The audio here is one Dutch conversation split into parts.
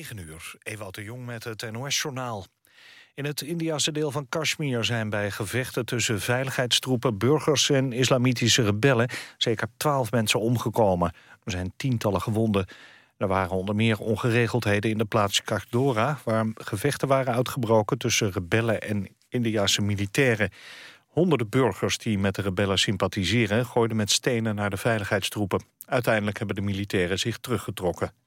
9 uur, Ewout de Jong met het NOS-journaal. In het Indiase deel van Kashmir zijn bij gevechten tussen veiligheidstroepen, burgers en islamitische rebellen zeker twaalf mensen omgekomen. Er zijn tientallen gewonden. Er waren onder meer ongeregeldheden in de plaats Kagdora, waar gevechten waren uitgebroken tussen rebellen en Indiase militairen. Honderden burgers die met de rebellen sympathiseren... gooiden met stenen naar de veiligheidstroepen. Uiteindelijk hebben de militairen zich teruggetrokken.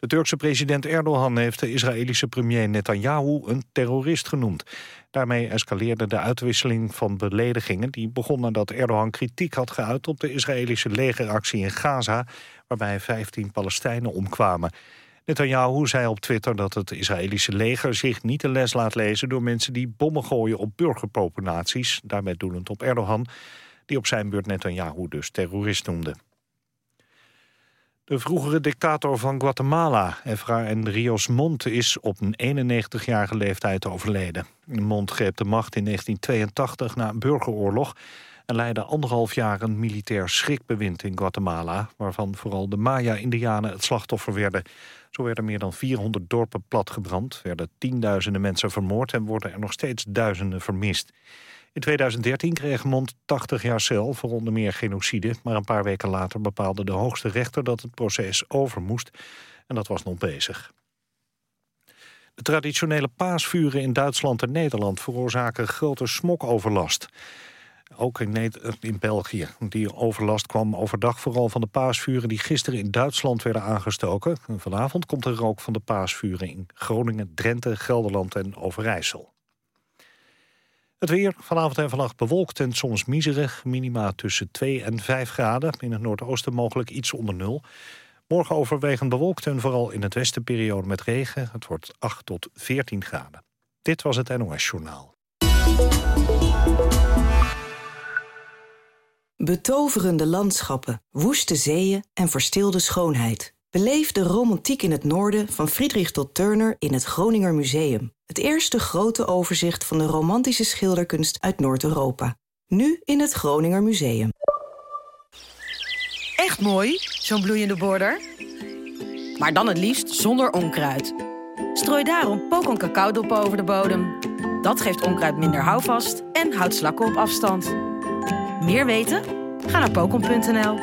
De Turkse president Erdogan heeft de Israëlische premier Netanyahu een terrorist genoemd. Daarmee escaleerde de uitwisseling van beledigingen... die begon nadat Erdogan kritiek had geuit op de Israëlische legeractie in Gaza... waarbij 15 Palestijnen omkwamen. Netanyahu zei op Twitter dat het Israëlische leger zich niet de les laat lezen... door mensen die bommen gooien op burgerpopulaties, daarmee doelend op Erdogan... die op zijn beurt Netanyahu dus terrorist noemde. De vroegere dictator van Guatemala, Efraín Rios Montt, is op een 91-jarige leeftijd overleden. Montt greep de macht in 1982 na een burgeroorlog en leidde anderhalf jaar een militair schrikbewind in Guatemala, waarvan vooral de Maya-Indianen het slachtoffer werden. Zo werden meer dan 400 dorpen platgebrand, werden tienduizenden mensen vermoord en worden er nog steeds duizenden vermist. In 2013 kreeg Mond 80 jaar cel voor onder meer genocide... maar een paar weken later bepaalde de hoogste rechter dat het proces over moest. En dat was nog bezig. De traditionele paasvuren in Duitsland en Nederland veroorzaken grote smokoverlast. Ook in, in België. Die overlast kwam overdag vooral van de paasvuren die gisteren in Duitsland werden aangestoken. En vanavond komt er rook van de paasvuren in Groningen, Drenthe, Gelderland en Overijssel. Het weer vanavond en vannacht bewolkt en soms miserig. Minima tussen 2 en 5 graden. In het noordoosten mogelijk iets onder nul. Morgen overwegend bewolkt en vooral in het westen periode met regen. Het wordt 8 tot 14 graden. Dit was het NOS Journaal. Betoverende landschappen, woeste zeeën en verstilde schoonheid. Beleef de romantiek in het noorden van Friedrich tot Turner in het Groninger Museum. Het eerste grote overzicht van de romantische schilderkunst uit Noord-Europa. Nu in het Groninger Museum. Echt mooi, zo'n bloeiende border. Maar dan het liefst zonder onkruid. Strooi daarom pokon cacaodop over de bodem. Dat geeft onkruid minder houvast en houdt slakken op afstand. Meer weten? Ga naar pokon.nl.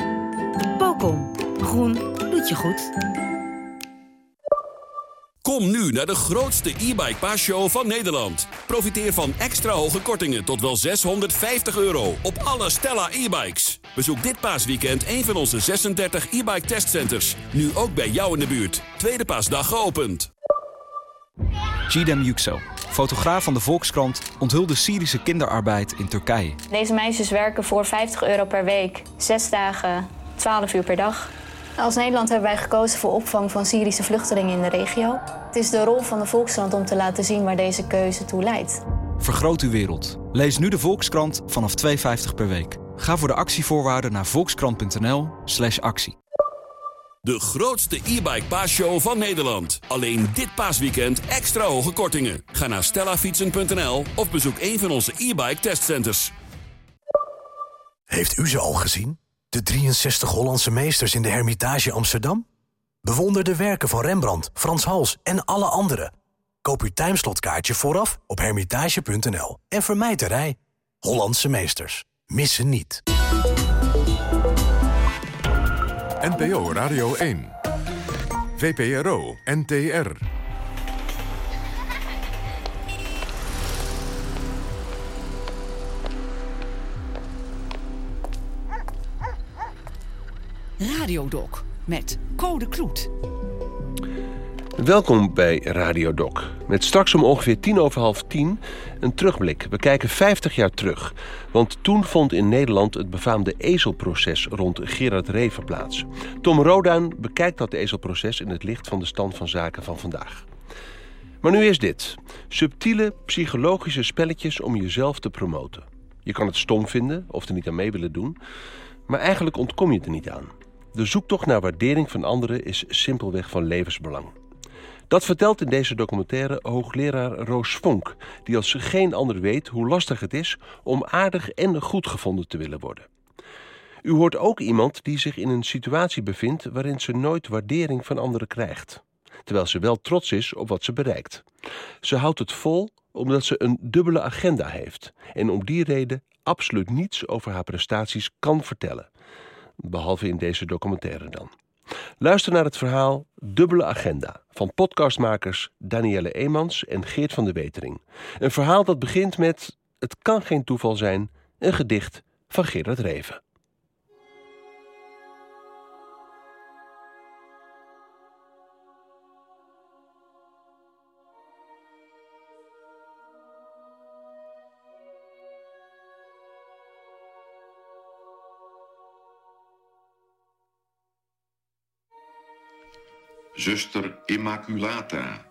Pokon. Groen doet je goed. Kom nu naar de grootste e-bike paasshow van Nederland. Profiteer van extra hoge kortingen tot wel 650 euro op alle Stella e-bikes. Bezoek dit paasweekend een van onze 36 e-bike testcenters. Nu ook bij jou in de buurt. Tweede paasdag geopend. Gidem Yüksel, fotograaf van de Volkskrant, onthulde Syrische kinderarbeid in Turkije. Deze meisjes werken voor 50 euro per week, 6 dagen, 12 uur per dag. Als Nederland hebben wij gekozen voor opvang van Syrische vluchtelingen in de regio. Het is de rol van de Volkskrant om te laten zien waar deze keuze toe leidt. Vergroot uw wereld. Lees nu de Volkskrant vanaf 2,50 per week. Ga voor de actievoorwaarden naar volkskrant.nl slash actie. De grootste e-bike paasshow van Nederland. Alleen dit paasweekend extra hoge kortingen. Ga naar stellafietsen.nl of bezoek een van onze e-bike testcenters. Heeft u ze al gezien? De 63 Hollandse meesters in de Hermitage Amsterdam? Bewonder de werken van Rembrandt, Frans Hals en alle anderen. Koop uw timeslotkaartje vooraf op hermitage.nl en vermijd de rij. Hollandse meesters. Missen niet. NPO Radio 1. VPRO NTR. Radiodoc met Code Kloet. Welkom bij Radio Doc. Met straks om ongeveer tien over half tien een terugblik. We kijken 50 jaar terug. Want toen vond in Nederland het befaamde ezelproces rond Gerard Reven plaats. Tom Roduin bekijkt dat ezelproces in het licht van de stand van zaken van vandaag. Maar nu is dit. Subtiele psychologische spelletjes om jezelf te promoten. Je kan het stom vinden of er niet aan mee willen doen. Maar eigenlijk ontkom je er niet aan. De zoektocht naar waardering van anderen is simpelweg van levensbelang. Dat vertelt in deze documentaire hoogleraar Roos Vonk, die als geen ander weet hoe lastig het is om aardig en goed gevonden te willen worden. U hoort ook iemand die zich in een situatie bevindt waarin ze nooit waardering van anderen krijgt. terwijl ze wel trots is op wat ze bereikt. Ze houdt het vol omdat ze een dubbele agenda heeft en om die reden absoluut niets over haar prestaties kan vertellen. Behalve in deze documentaire dan. Luister naar het verhaal Dubbele Agenda van podcastmakers Danielle Eemans en Geert van de Wetering. Een verhaal dat begint met Het kan geen toeval zijn, een gedicht van Gerard Reven. Zuster Immaculata,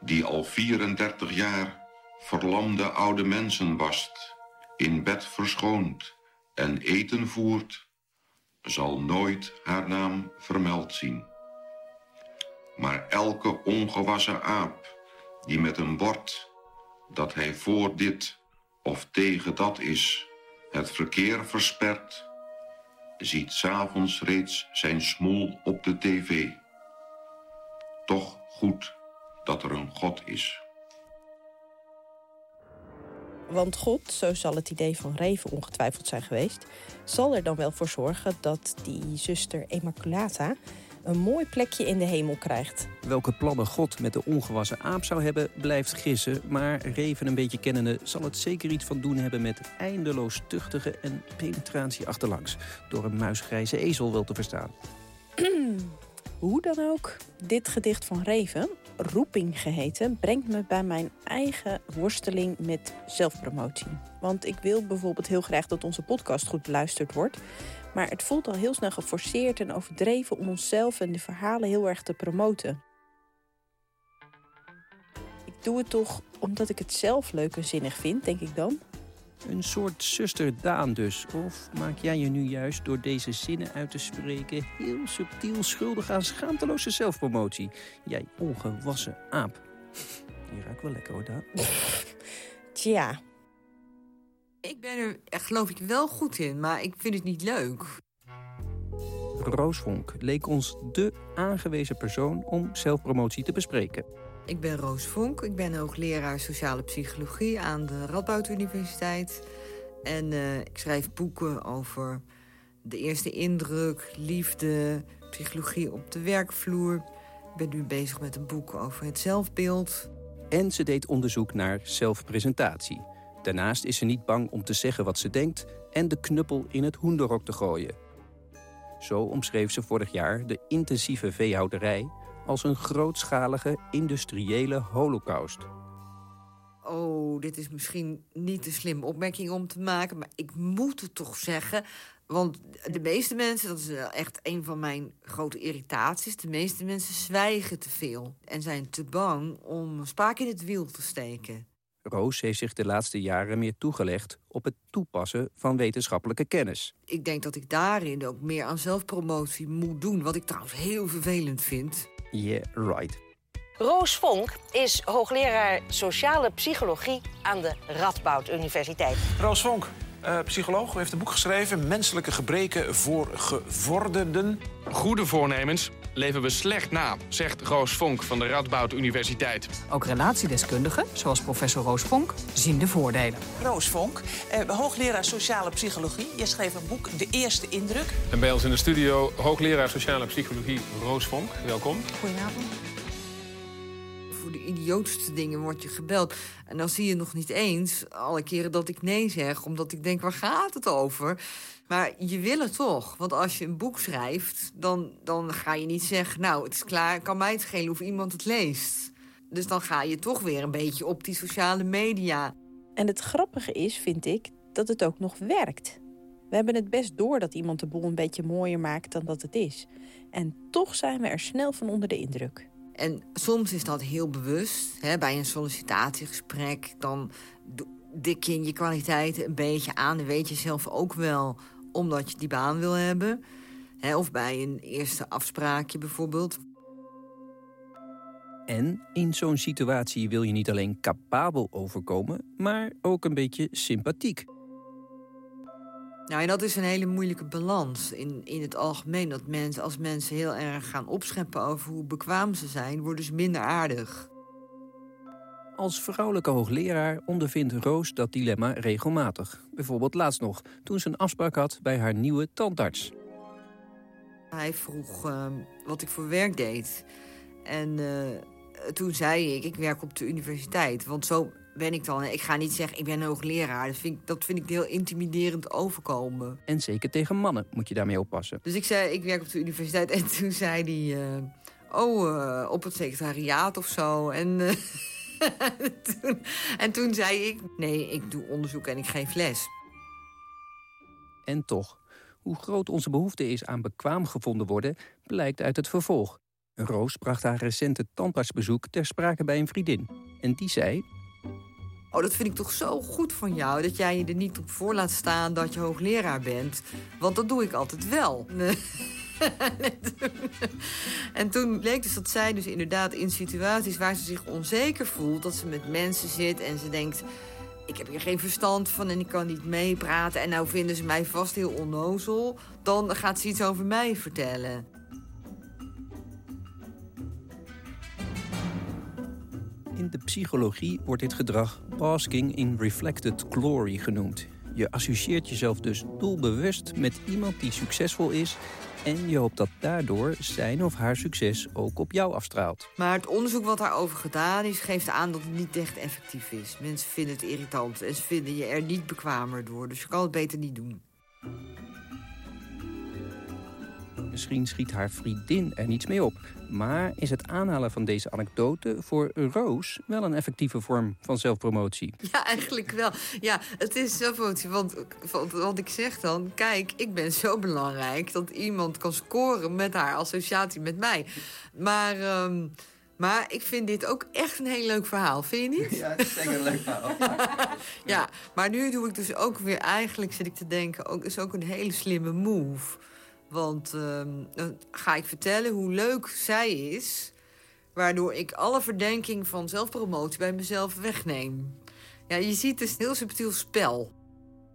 die al 34 jaar verlamde oude mensen wast, in bed verschoont en eten voert, zal nooit haar naam vermeld zien. Maar elke ongewassen aap die met een bord dat hij voor dit of tegen dat is, het verkeer verspert, ziet s'avonds reeds zijn smoel op de tv toch goed dat er een God is. Want God, zo zal het idee van Reven ongetwijfeld zijn geweest, zal er dan wel voor zorgen dat die zuster Immaculata een mooi plekje in de hemel krijgt. Welke plannen God met de ongewassen aap zou hebben, blijft gissen. Maar Reven een beetje kennende zal het zeker iets van doen hebben met eindeloos tuchtige en penetratie achterlangs. Door een muisgrijze ezel wel te verstaan. Hoe dan ook, dit gedicht van Reven, Roeping geheten, brengt me bij mijn eigen worsteling met zelfpromotie. Want ik wil bijvoorbeeld heel graag dat onze podcast goed beluisterd wordt. Maar het voelt al heel snel geforceerd en overdreven om onszelf en de verhalen heel erg te promoten. Ik doe het toch omdat ik het zelf leuk en zinnig vind, denk ik dan. Een soort zuster Daan dus. Of maak jij je nu juist door deze zinnen uit te spreken... heel subtiel schuldig aan schaamteloze zelfpromotie? Jij ongewassen aap. Je ruikt wel lekker hoor, Daan. Tja. Ik ben er, geloof ik, wel goed in, maar ik vind het niet leuk. Roos Vonk leek ons de aangewezen persoon om zelfpromotie te bespreken. Ik ben Roos Vonk. Ik ben hoogleraar sociale psychologie aan de Radboud Universiteit. En uh, ik schrijf boeken over de eerste indruk, liefde, psychologie op de werkvloer. Ik ben nu bezig met een boek over het zelfbeeld. En ze deed onderzoek naar zelfpresentatie. Daarnaast is ze niet bang om te zeggen wat ze denkt en de knuppel in het hoenderhok te gooien. Zo omschreef ze vorig jaar de intensieve veehouderij als een grootschalige industriële holocaust. Oh, dit is misschien niet een slim opmerking om te maken, maar ik moet het toch zeggen. Want de meeste mensen, dat is echt een van mijn grote irritaties, de meeste mensen zwijgen te veel en zijn te bang om spaak in het wiel te steken. Roos heeft zich de laatste jaren meer toegelegd op het toepassen van wetenschappelijke kennis. Ik denk dat ik daarin ook meer aan zelfpromotie moet doen, wat ik trouwens heel vervelend vind. Yeah, right. Roos Vonk is hoogleraar sociale psychologie aan de Radboud Universiteit. Roos Vonk, uh, psycholoog, heeft een boek geschreven... Menselijke gebreken voor gevorderden. Goede voornemens leven we slecht na, zegt Roos Vonk van de Radboud Universiteit. Ook relatiedeskundigen, zoals professor Roos Vonk, zien de voordelen. Roos Vonk, eh, hoogleraar sociale psychologie. Je schreef een boek, De Eerste Indruk. En bij ons in de studio hoogleraar sociale psychologie Roos Vonk. Welkom. Goedenavond voor de idiootste dingen word je gebeld. En dan zie je nog niet eens alle keren dat ik nee zeg, omdat ik denk, waar gaat het over? Maar je wil het toch. Want als je een boek schrijft, dan, dan ga je niet zeggen... nou, het is klaar, kan mij het schelen of iemand het leest. Dus dan ga je toch weer een beetje op die sociale media. En het grappige is, vind ik, dat het ook nog werkt. We hebben het best door dat iemand de boel een beetje mooier maakt dan dat het is. En toch zijn we er snel van onder de indruk. En soms is dat heel bewust. Hè, bij een sollicitatiegesprek, dan dik je je kwaliteiten een beetje aan. Dan weet je zelf ook wel omdat je die baan wil hebben. Hè, of bij een eerste afspraakje bijvoorbeeld. En in zo'n situatie wil je niet alleen capabel overkomen, maar ook een beetje sympathiek. Nou, en dat is een hele moeilijke balans in, in het algemeen. Dat mensen, als mensen heel erg gaan opscheppen over hoe bekwaam ze zijn, worden ze minder aardig. Als vrouwelijke hoogleraar ondervindt Roos dat dilemma regelmatig. Bijvoorbeeld laatst nog, toen ze een afspraak had bij haar nieuwe tandarts. Hij vroeg uh, wat ik voor werk deed. En uh, toen zei ik, ik werk op de universiteit. Want zo ben ik dan. Ik ga niet zeggen, ik ben een hoogleraar. Dat vind, ik, dat vind ik heel intimiderend overkomen. En zeker tegen mannen moet je daarmee oppassen. Dus ik zei, ik werk op de universiteit. En toen zei hij, uh, oh, op het secretariaat of zo. En... toen, en toen zei ik, nee, ik doe onderzoek en ik geef les. En toch, hoe groot onze behoefte is aan bekwaam gevonden worden... blijkt uit het vervolg. Roos bracht haar recente tandartsbezoek ter sprake bij een vriendin. En die zei... Oh, dat vind ik toch zo goed van jou, dat jij je er niet op voor laat staan dat je hoogleraar bent. Want dat doe ik altijd wel. en toen bleek dus dat zij dus inderdaad in situaties waar ze zich onzeker voelt... dat ze met mensen zit en ze denkt... ik heb hier geen verstand van en ik kan niet meepraten... en nou vinden ze mij vast heel onnozel... dan gaat ze iets over mij vertellen. In de psychologie wordt dit gedrag basking in reflected glory genoemd. Je associeert jezelf dus doelbewust met iemand die succesvol is en je hoopt dat daardoor zijn of haar succes ook op jou afstraalt. Maar het onderzoek wat daarover gedaan is, geeft aan dat het niet echt effectief is. Mensen vinden het irritant en ze vinden je er niet bekwamer door. Dus je kan het beter niet doen. Misschien schiet haar vriendin er niets mee op. Maar is het aanhalen van deze anekdote voor Roos wel een effectieve vorm van zelfpromotie? Ja, eigenlijk wel. Ja, het is zelfpromotie. Want, want, want ik zeg dan, kijk, ik ben zo belangrijk... dat iemand kan scoren met haar associatie met mij. Maar... Um, maar ik vind dit ook echt een heel leuk verhaal, vind je niet? Ja, het is zeker een leuk verhaal. ja, maar nu doe ik dus ook weer eigenlijk, zit ik te denken... ook is ook een hele slimme move. Want dan ga ik vertellen hoe leuk zij is... waardoor ik alle verdenking van zelfpromotie bij mezelf wegneem. Ja, je ziet dus een heel subtiel spel.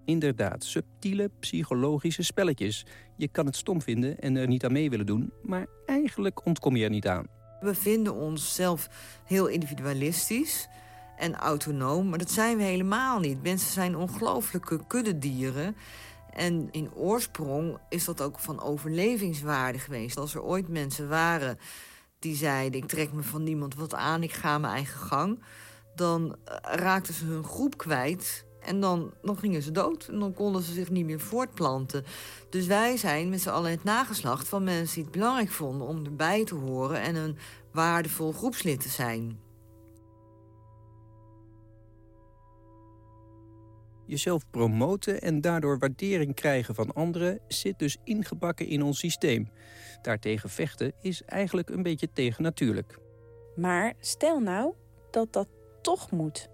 Inderdaad, subtiele psychologische spelletjes. Je kan het stom vinden en er niet aan mee willen doen... maar eigenlijk ontkom je er niet aan. We vinden onszelf heel individualistisch en autonoom... maar dat zijn we helemaal niet. Mensen zijn ongelooflijke kuddedieren... En in oorsprong is dat ook van overlevingswaarde geweest. Als er ooit mensen waren die zeiden... ik trek me van niemand wat aan, ik ga mijn eigen gang... dan eh, raakten ze hun groep kwijt en dan, dan gingen ze dood. En dan konden ze zich niet meer voortplanten. Dus wij zijn met z'n allen het nageslacht van mensen die het belangrijk vonden... om erbij te horen en een waardevol groepslid te zijn. Jezelf promoten en daardoor waardering krijgen van anderen... zit dus ingebakken in ons systeem. Daartegen vechten is eigenlijk een beetje tegennatuurlijk. Maar stel nou dat dat toch moet.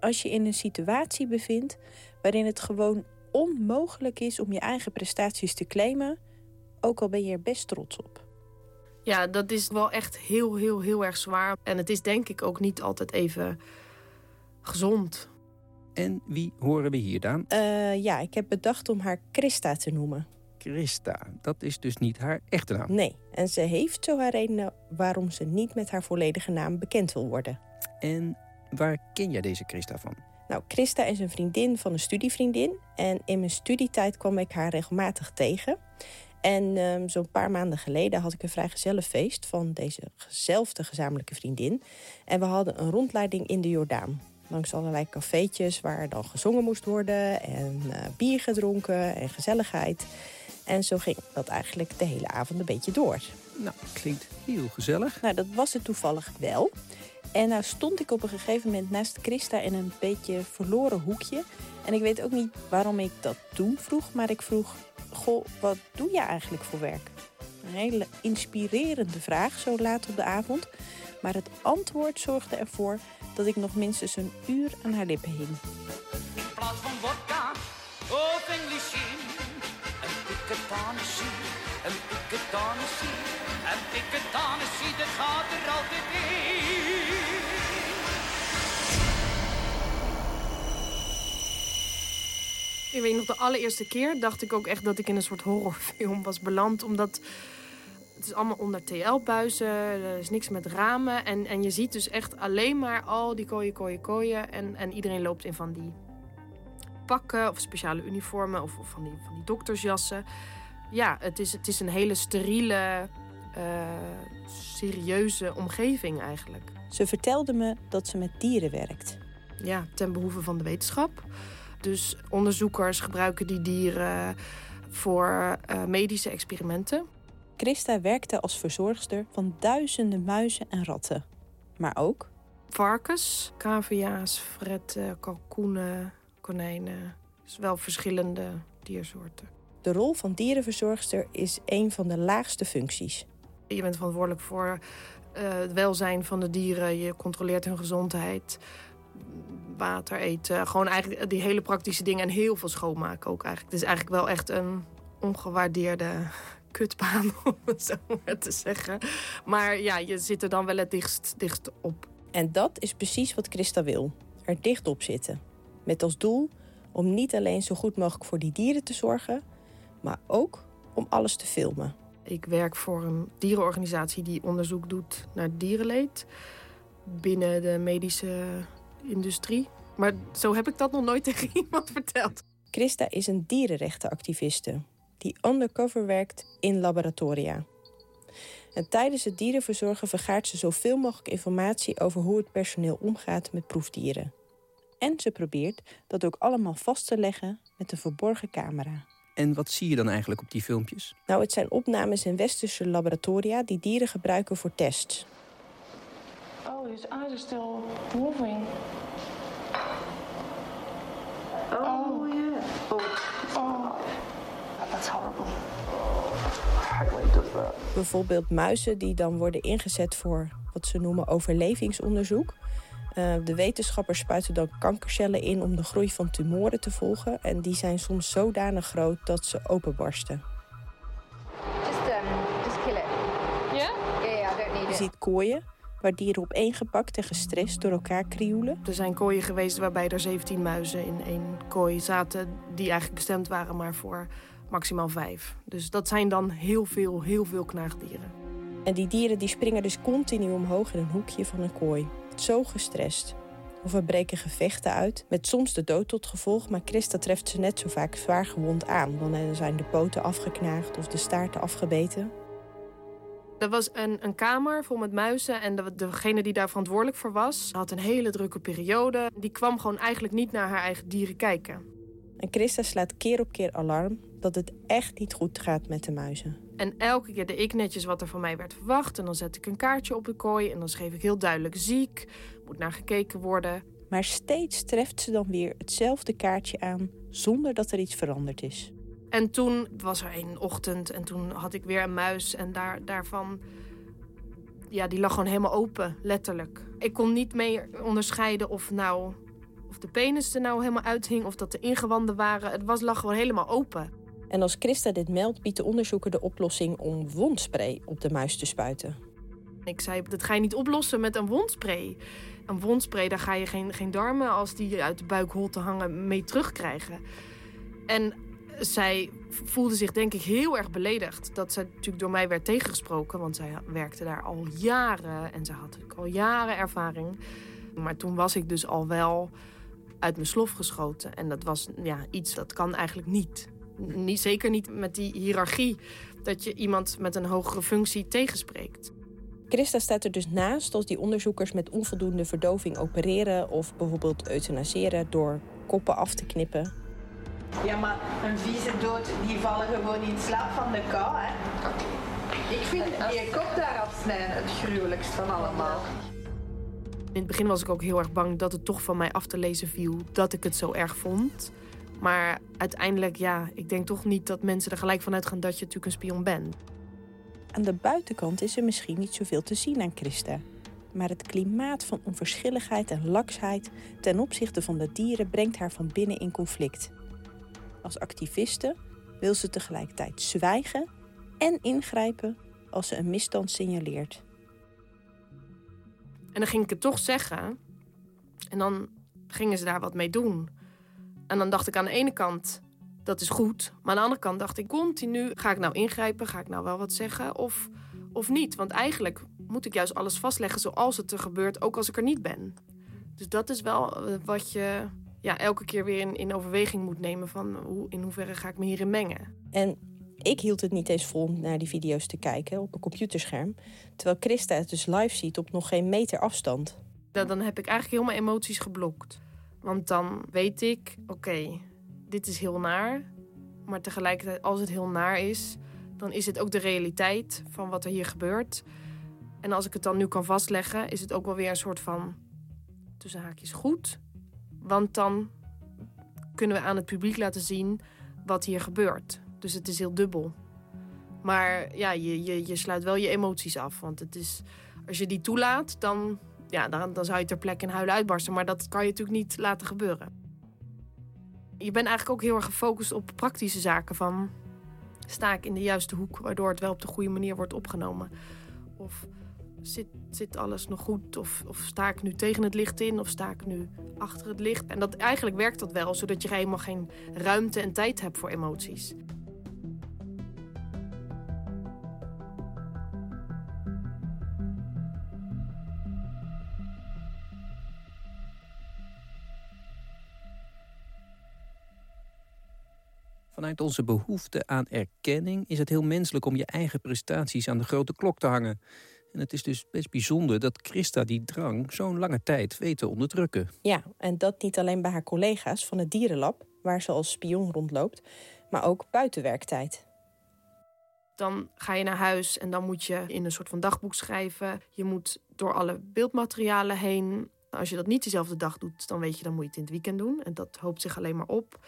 Als je in een situatie bevindt waarin het gewoon onmogelijk is... om je eigen prestaties te claimen, ook al ben je er best trots op. Ja, dat is wel echt heel, heel, heel erg zwaar. En het is denk ik ook niet altijd even gezond en wie horen we hier dan? Uh, ja, ik heb bedacht om haar Christa te noemen. Christa, dat is dus niet haar echte naam? Nee, en ze heeft zo haar redenen waarom ze niet met haar volledige naam bekend wil worden. En waar ken jij deze Christa van? Nou, Christa is een vriendin van een studievriendin. En in mijn studietijd kwam ik haar regelmatig tegen. En um, zo'n paar maanden geleden had ik een vrijgezellenfeest van dezezelfde gezamenlijke vriendin. En we hadden een rondleiding in de Jordaan langs allerlei cafeetjes waar dan gezongen moest worden en uh, bier gedronken en gezelligheid. En zo ging dat eigenlijk de hele avond een beetje door. Nou, klinkt heel gezellig. Nou, dat was het toevallig wel. En nou stond ik op een gegeven moment naast Christa in een beetje verloren hoekje. En ik weet ook niet waarom ik dat toen vroeg, maar ik vroeg... Goh, wat doe je eigenlijk voor werk? Een hele inspirerende vraag zo laat op de avond. Maar het antwoord zorgde ervoor dat ik nog minstens een uur aan haar lippen hing. In plaats van vodka of English een piketanissie, een piketanissie, een piketanissie, dat gaat er altijd in. Ik weet nog, de allereerste keer dacht ik ook echt dat ik in een soort horrorfilm was beland. Omdat het is allemaal onder TL-buizen, er is niks met ramen. En, en je ziet dus echt alleen maar al die kooien, kooien, kooien. En, en iedereen loopt in van die pakken of speciale uniformen of, of van, die, van die doktersjassen. Ja, het is, het is een hele steriele, uh, serieuze omgeving eigenlijk. Ze vertelde me dat ze met dieren werkt. Ja, ten behoeve van de wetenschap. Dus onderzoekers gebruiken die dieren voor uh, medische experimenten. Christa werkte als verzorgster van duizenden muizen en ratten. Maar ook... Varkens, cavia's, fretten, kalkoenen, konijnen. Dus wel verschillende diersoorten. De rol van dierenverzorgster is een van de laagste functies. Je bent verantwoordelijk voor uh, het welzijn van de dieren. Je controleert hun gezondheid. Water eten. Gewoon eigenlijk die hele praktische dingen. En heel veel schoonmaken ook eigenlijk. Het is eigenlijk wel echt een ongewaardeerde kutbaan, om het zo maar te zeggen. Maar ja, je zit er dan wel het dichtst, dichtst op. En dat is precies wat Christa wil. Er dicht op zitten. Met als doel om niet alleen zo goed mogelijk voor die dieren te zorgen... maar ook om alles te filmen. Ik werk voor een dierenorganisatie die onderzoek doet naar dierenleed... binnen de medische industrie. Maar zo heb ik dat nog nooit tegen iemand verteld. Christa is een dierenrechtenactiviste die undercover werkt in laboratoria. En tijdens het dierenverzorgen vergaart ze zoveel mogelijk informatie over hoe het personeel omgaat met proefdieren. En ze probeert dat ook allemaal vast te leggen met een verborgen camera. En wat zie je dan eigenlijk op die filmpjes? Nou, het zijn opnames in westerse laboratoria die dieren gebruiken voor tests. Oh, his eyes are still moving. Oh, yeah. Oh. oh. That's horrible. Bijvoorbeeld muizen die dan worden ingezet voor wat ze noemen overlevingsonderzoek. Uh, de wetenschappers spuiten dan kankercellen in om de groei van tumoren te volgen. En die zijn soms zodanig groot dat ze openbarsten. Just, um, just kill it. Yeah? Yeah, yeah, I don't need Je it. ziet kooien waar dieren opeengepakt en gestrest door elkaar krioelen. Er zijn kooien geweest waarbij er 17 muizen in één kooi zaten... die eigenlijk bestemd waren maar voor maximaal vijf. Dus dat zijn dan heel veel, heel veel knaagdieren. En die dieren die springen dus continu omhoog in een hoekje van een kooi. Zo gestrest. Of er breken gevechten uit, met soms de dood tot gevolg... maar Christa treft ze net zo vaak zwaar gewond aan. Dan zijn de poten afgeknaagd of de staarten afgebeten. Er was een, een kamer vol met muizen en de, degene die daar verantwoordelijk voor was... had een hele drukke periode. Die kwam gewoon eigenlijk niet naar haar eigen dieren kijken. En Christa slaat keer op keer alarm dat het echt niet goed gaat met de muizen. En elke keer deed ik netjes wat er van mij werd verwacht. En dan zet ik een kaartje op de kooi en dan schreef ik heel duidelijk ziek. Moet naar gekeken worden. Maar steeds treft ze dan weer hetzelfde kaartje aan zonder dat er iets veranderd is. En toen was er een ochtend en toen had ik weer een muis en daar, daarvan... Ja, die lag gewoon helemaal open, letterlijk. Ik kon niet meer onderscheiden of nou of de penis er nou helemaal uithing of dat de ingewanden waren. Het was, lag gewoon helemaal open. En als Christa dit meldt, biedt de onderzoeker de oplossing om wondspray op de muis te spuiten. Ik zei, dat ga je niet oplossen met een wondspray. Een wondspray, daar ga je geen, geen darmen als die uit de buikholte hangen mee terugkrijgen. En zij voelde zich denk ik heel erg beledigd. Dat ze natuurlijk door mij werd tegengesproken. Want zij werkte daar al jaren. En ze had natuurlijk al jaren ervaring. Maar toen was ik dus al wel uit mijn slof geschoten. En dat was ja, iets dat kan eigenlijk niet. Niet. Zeker niet met die hiërarchie. Dat je iemand met een hogere functie tegenspreekt. Christa staat er dus naast als die onderzoekers met onvoldoende verdoving opereren... of bijvoorbeeld euthanaseren door koppen af te knippen. Ja, maar een vieze dood, die vallen gewoon in slaap van de kou, hè? Ik vind die kop daar afsnijden het gruwelijkst van allemaal. In het begin was ik ook heel erg bang dat het toch van mij af te lezen viel dat ik het zo erg vond. Maar uiteindelijk, ja, ik denk toch niet dat mensen er gelijk vanuit gaan dat je natuurlijk een spion bent. Aan de buitenkant is er misschien niet zoveel te zien aan Christa. Maar het klimaat van onverschilligheid en laksheid ten opzichte van de dieren brengt haar van binnen in conflict. Als activiste wil ze tegelijkertijd zwijgen en ingrijpen als ze een misstand signaleert. En dan ging ik het toch zeggen. En dan gingen ze daar wat mee doen. En dan dacht ik aan de ene kant, Dat is goed. Maar aan de andere kant dacht ik continu: ga ik nou ingrijpen? Ga ik nou wel wat zeggen? Of, of niet? Want eigenlijk moet ik juist alles vastleggen zoals het er gebeurt, ook als ik er niet ben. Dus dat is wel eh, wat je ja, elke keer weer in, in overweging moet nemen: van hoe, in hoeverre ga ik me hierin mengen? En ik hield het niet eens vol naar die video's te kijken op een computerscherm. Terwijl Christa het dus live ziet op nog geen meter afstand. Dan heb ik eigenlijk heel mijn emoties geblokt. Want dan weet ik, oké, dit is heel naar. Maar tegelijkertijd, als het heel naar is, dan is het ook de realiteit van wat er hier gebeurt. En als ik het dan nu kan vastleggen, is het ook wel weer een soort van tussen haakjes goed. Want dan kunnen we aan het publiek laten zien wat hier gebeurt. Dus het is heel dubbel. Maar ja, je, je, je sluit wel je emoties af. Want het is, als je die toelaat, dan, ja, dan, dan zou je ter plekke in huilen uitbarsten. Maar dat kan je natuurlijk niet laten gebeuren. Je bent eigenlijk ook heel erg gefocust op praktische zaken. Van, sta ik in de juiste hoek, waardoor het wel op de goede manier wordt opgenomen? Of zit, zit alles nog goed? Of, of sta ik nu tegen het licht in? Of sta ik nu achter het licht? En dat, eigenlijk werkt dat wel, zodat je helemaal geen ruimte en tijd hebt voor emoties. Vanuit onze behoefte aan erkenning is het heel menselijk om je eigen prestaties aan de grote klok te hangen. En het is dus best bijzonder dat Christa die drang zo'n lange tijd weet te onderdrukken. Ja, en dat niet alleen bij haar collega's van het dierenlab, waar ze als spion rondloopt, maar ook buiten werktijd. Dan ga je naar huis en dan moet je in een soort van dagboek schrijven. Je moet door alle beeldmaterialen heen. Als je dat niet dezelfde dag doet, dan weet je, dan moet je het in het weekend doen. En dat hoopt zich alleen maar op.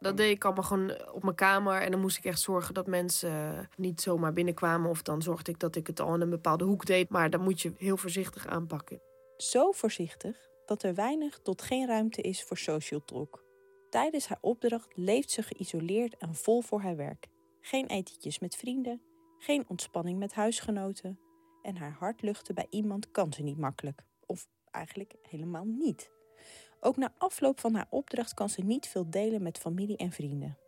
Dat deed ik allemaal gewoon op mijn kamer. En dan moest ik echt zorgen dat mensen niet zomaar binnenkwamen. Of dan zorgde ik dat ik het al in een bepaalde hoek deed. Maar dan moet je heel voorzichtig aanpakken. Zo voorzichtig dat er weinig tot geen ruimte is voor social talk. Tijdens haar opdracht leeft ze geïsoleerd en vol voor haar werk. Geen etentjes met vrienden, geen ontspanning met huisgenoten. En haar hart luchten bij iemand kan ze niet makkelijk. Of eigenlijk helemaal niet. Ook na afloop van haar opdracht kan ze niet veel delen met familie en vrienden.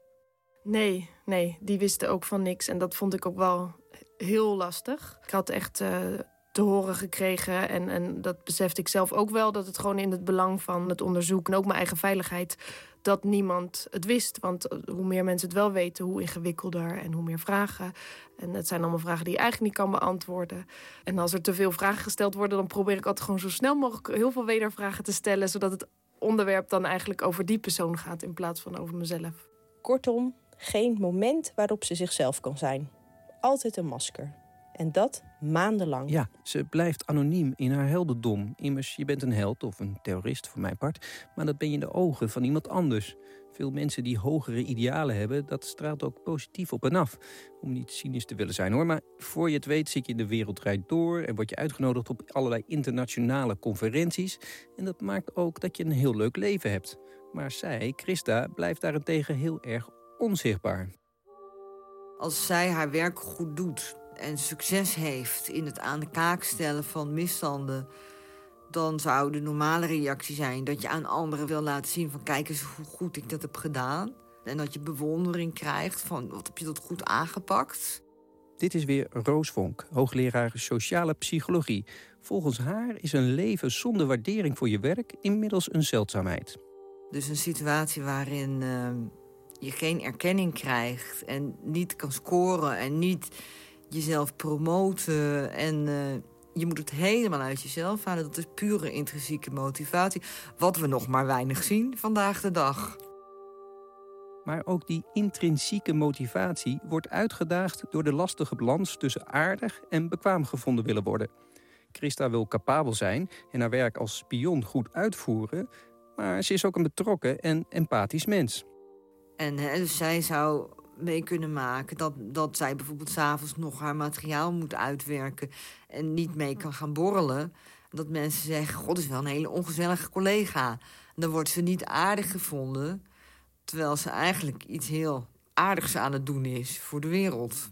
Nee, nee, die wisten ook van niks. En dat vond ik ook wel heel lastig. Ik had echt uh, te horen gekregen, en, en dat besefte ik zelf ook wel, dat het gewoon in het belang van het onderzoek en ook mijn eigen veiligheid, dat niemand het wist. Want eh, hoe meer mensen het wel weten, hoe ingewikkelder en hoe meer vragen. En het zijn allemaal vragen die je eigenlijk niet kan beantwoorden. En als er te veel vragen gesteld worden, dan probeer ik altijd gewoon zo snel mogelijk heel veel wedervragen te stellen, zodat het onderwerp dan eigenlijk over die persoon gaat in plaats van over mezelf. Kortom, geen moment waarop ze zichzelf kan zijn. Altijd een masker. En dat maandenlang. Ja, ze blijft anoniem in haar heldendom. Immers, je bent een held of een terrorist voor mijn part, maar dat ben je in de ogen van iemand anders. Veel mensen die hogere idealen hebben, dat straalt ook positief op en af. Om niet cynisch te willen zijn hoor, maar voor je het weet zit je in de wereld rijdt door... en word je uitgenodigd op allerlei internationale conferenties. En dat maakt ook dat je een heel leuk leven hebt. Maar zij, Christa, blijft daarentegen heel erg onzichtbaar. Als zij haar werk goed doet en succes heeft in het aan de kaak stellen van misstanden dan zou de normale reactie zijn dat je aan anderen wil laten zien van kijk eens hoe goed ik dat heb gedaan. En dat je bewondering krijgt van wat heb je dat goed aangepakt. Dit is weer Roos Vonk, hoogleraar sociale psychologie. Volgens haar is een leven zonder waardering voor je werk inmiddels een zeldzaamheid. Dus een situatie waarin uh, je geen erkenning krijgt en niet kan scoren en niet jezelf promoten en uh, je moet het helemaal uit jezelf halen. Dat is pure intrinsieke motivatie. Wat we nog maar weinig zien vandaag de dag. Maar ook die intrinsieke motivatie wordt uitgedaagd door de lastige balans tussen aardig en bekwaam gevonden willen worden. Christa wil capabel zijn en haar werk als spion goed uitvoeren, maar ze is ook een betrokken en empathisch mens. En dus zij zou mee kunnen maken. Dat, dat zij bijvoorbeeld s'avonds nog haar materiaal moet uitwerken en niet mee kan gaan borrelen. Dat mensen zeggen: God is wel een hele ongezellige collega. dan wordt ze niet aardig gevonden, terwijl ze eigenlijk iets heel aardigs aan het doen is voor de wereld.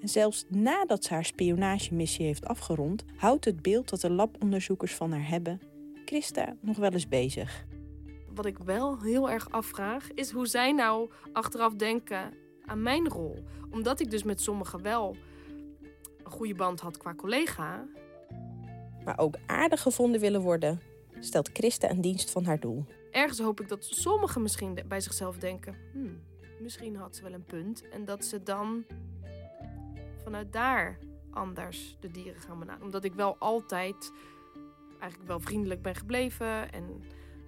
En zelfs nadat ze haar spionagemissie heeft afgerond, houdt het beeld dat de labonderzoekers van haar hebben Christa nog wel eens bezig. Wat ik wel heel erg afvraag, is hoe zij nou achteraf denken aan mijn rol. Omdat ik dus met sommigen wel een goede band had qua collega. Maar ook aardig gevonden willen worden, stelt Christa een dienst van haar doel. Ergens hoop ik dat sommigen misschien bij zichzelf denken: hmm, misschien had ze wel een punt. En dat ze dan vanuit daar anders de dieren gaan benaderen. Omdat ik wel altijd eigenlijk wel vriendelijk ben gebleven. En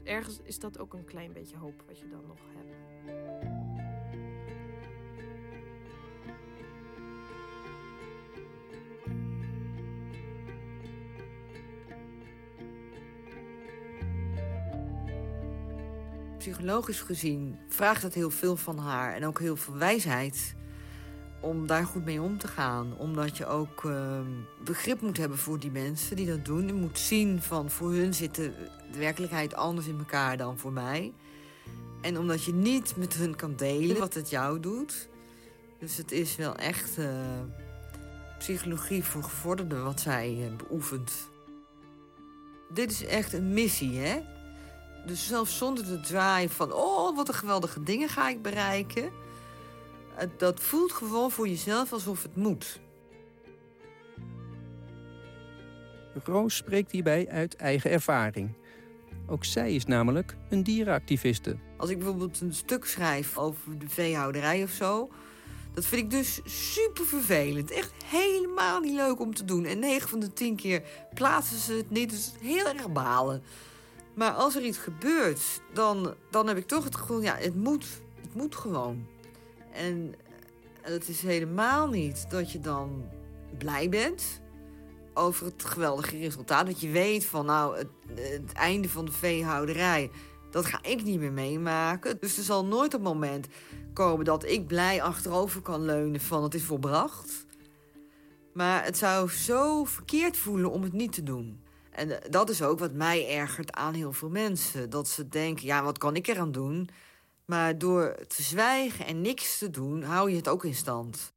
ergens is dat ook een klein beetje hoop wat je dan nog hebt. Psychologisch gezien vraagt het heel veel van haar en ook heel veel wijsheid om daar goed mee om te gaan. Omdat je ook eh, begrip moet hebben voor die mensen die dat doen. Je moet zien van voor hun zit de, de werkelijkheid anders in elkaar dan voor mij. En omdat je niet met hun kan delen wat het jou doet. Dus het is wel echt eh, psychologie voor gevorderden wat zij eh, beoefent. Dit is echt een missie, hè? Dus zelfs zonder te draaien van... oh, wat een geweldige dingen ga ik bereiken... het- dat voelt gewoon voor jezelf alsof het moet. Roos spreekt hierbij uit eigen ervaring. Ook zij is namelijk een dierenactiviste. Als ik bijvoorbeeld een stuk schrijf over de veehouderij of zo... dat vind ik dus super vervelend. Echt helemaal niet leuk om te doen. En 9 van de 10 keer plaatsen ze het niet. Dus heel erg balen. Maar als er iets gebeurt, dan, dan heb ik toch het gevoel... ja, het moet, het moet gewoon. En het is helemaal niet dat je dan blij bent over het geweldige resultaat. Dat je weet van, nou, het, het einde van de veehouderij... dat ga ik niet meer meemaken. Dus er zal nooit een moment komen dat ik blij achterover kan leunen van... het is volbracht. Maar het zou zo verkeerd voelen om het niet te doen. En eh, dat is ook wat mij ergert aan heel veel mensen. Dat ze denken, ja, wat kan ik eraan doen? Maar door te zwijgen en niks te doen, hou je het ook in stand.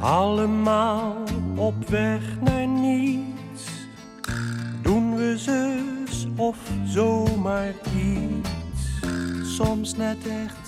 Allemaal op weg naar niets. Doen we zus of zomaar iets. Soms net echt,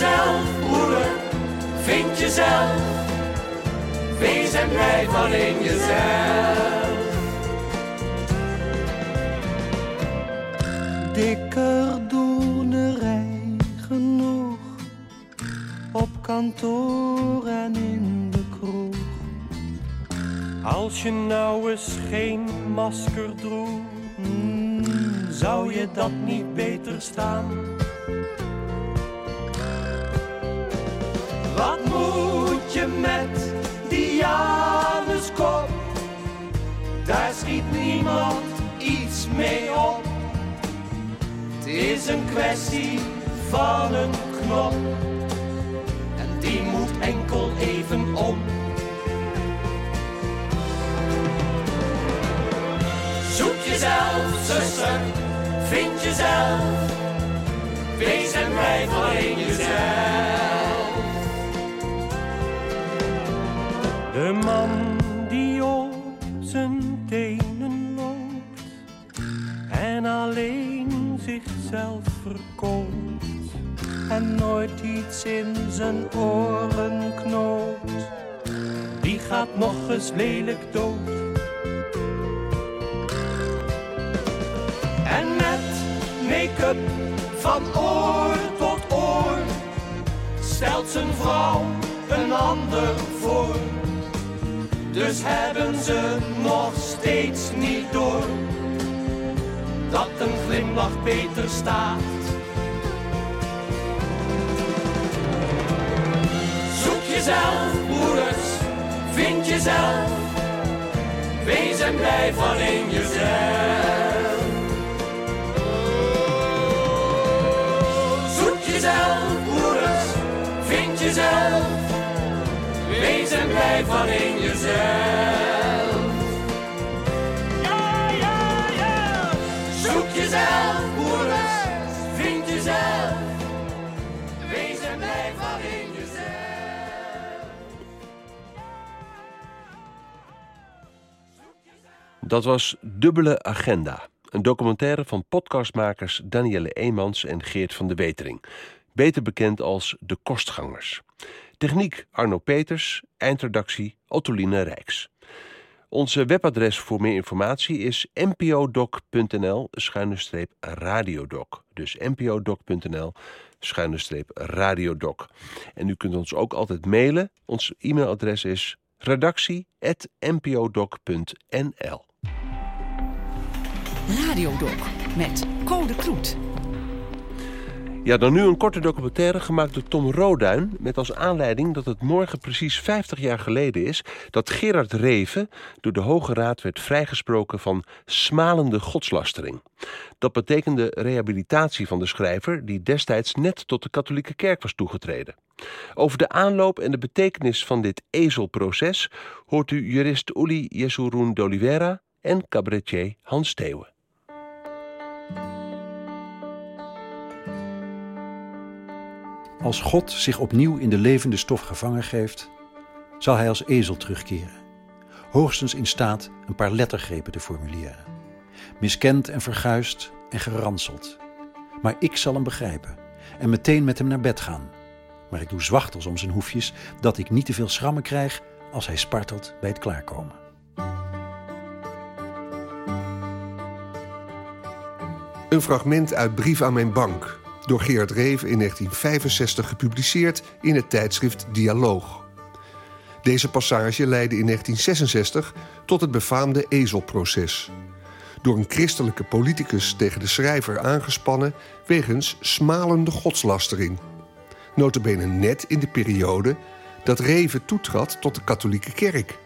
Jezelf, broeder, vind jezelf. Wees en blijf alleen jezelf. Dikker doenerij genoeg op kantoor en in de kroeg. Als je nou eens geen masker droeg, mm, zou je dat niet beter staan? Wat moet je met die Januskop? Daar schiet niemand iets mee op. Het is een kwestie van een knop. En die moet enkel even om. Zoek jezelf, zuster, vind jezelf. Wees en blijf alleen jezelf. De man die op zijn tenen loopt en alleen zichzelf verkoopt en nooit iets in zijn oren knoopt, die gaat nog eens lelijk dood. En met make-up van oor tot oor stelt zijn vrouw een ander voor. Dus hebben ze nog steeds niet door dat een glimlach beter staat. Zoek jezelf, broeders, vind jezelf. Wees en blijf alleen jezelf. Wees en blijf alleen jezelf. Ja, ja, ja. Zoek jezelf, broeders, vind jezelf. Wees en blijf alleen jezelf. Dat was Dubbele Agenda. Een documentaire van podcastmakers Danielle Eemans en Geert van de Wetering. Beter bekend als De Kostgangers. Techniek Arno Peters, eindredactie Ottoline Rijks. Onze webadres voor meer informatie is npodoc.nl-radiodoc. Dus npodoc.nl radiodoc. En u kunt ons ook altijd mailen. Ons e-mailadres is redactie.npodoc.nl Radiodoc met Code Kloet. Ja, dan nu een korte documentaire gemaakt door Tom Roduin... met als aanleiding dat het morgen precies 50 jaar geleden is... dat Gerard Reven door de Hoge Raad werd vrijgesproken van smalende godslastering. Dat betekende rehabilitatie van de schrijver... die destijds net tot de katholieke kerk was toegetreden. Over de aanloop en de betekenis van dit ezelproces... hoort u jurist Uli Jesurun d'Oliveira en cabaretier Hans Theeuwen. Als God zich opnieuw in de levende stof gevangen geeft, zal hij als ezel terugkeren. Hoogstens in staat een paar lettergrepen te formuleren. Miskend en verguisd en geranseld. Maar ik zal hem begrijpen en meteen met hem naar bed gaan. Maar ik doe zwachtels om zijn hoefjes dat ik niet te veel schrammen krijg als hij spartelt bij het klaarkomen. Een fragment uit Brief aan mijn bank door Geert Reven in 1965 gepubliceerd in het tijdschrift Dialoog. Deze passage leidde in 1966 tot het befaamde ezelproces. Door een christelijke politicus tegen de schrijver aangespannen wegens smalende godslastering. Notabene net in de periode dat Reven toetrad tot de katholieke kerk.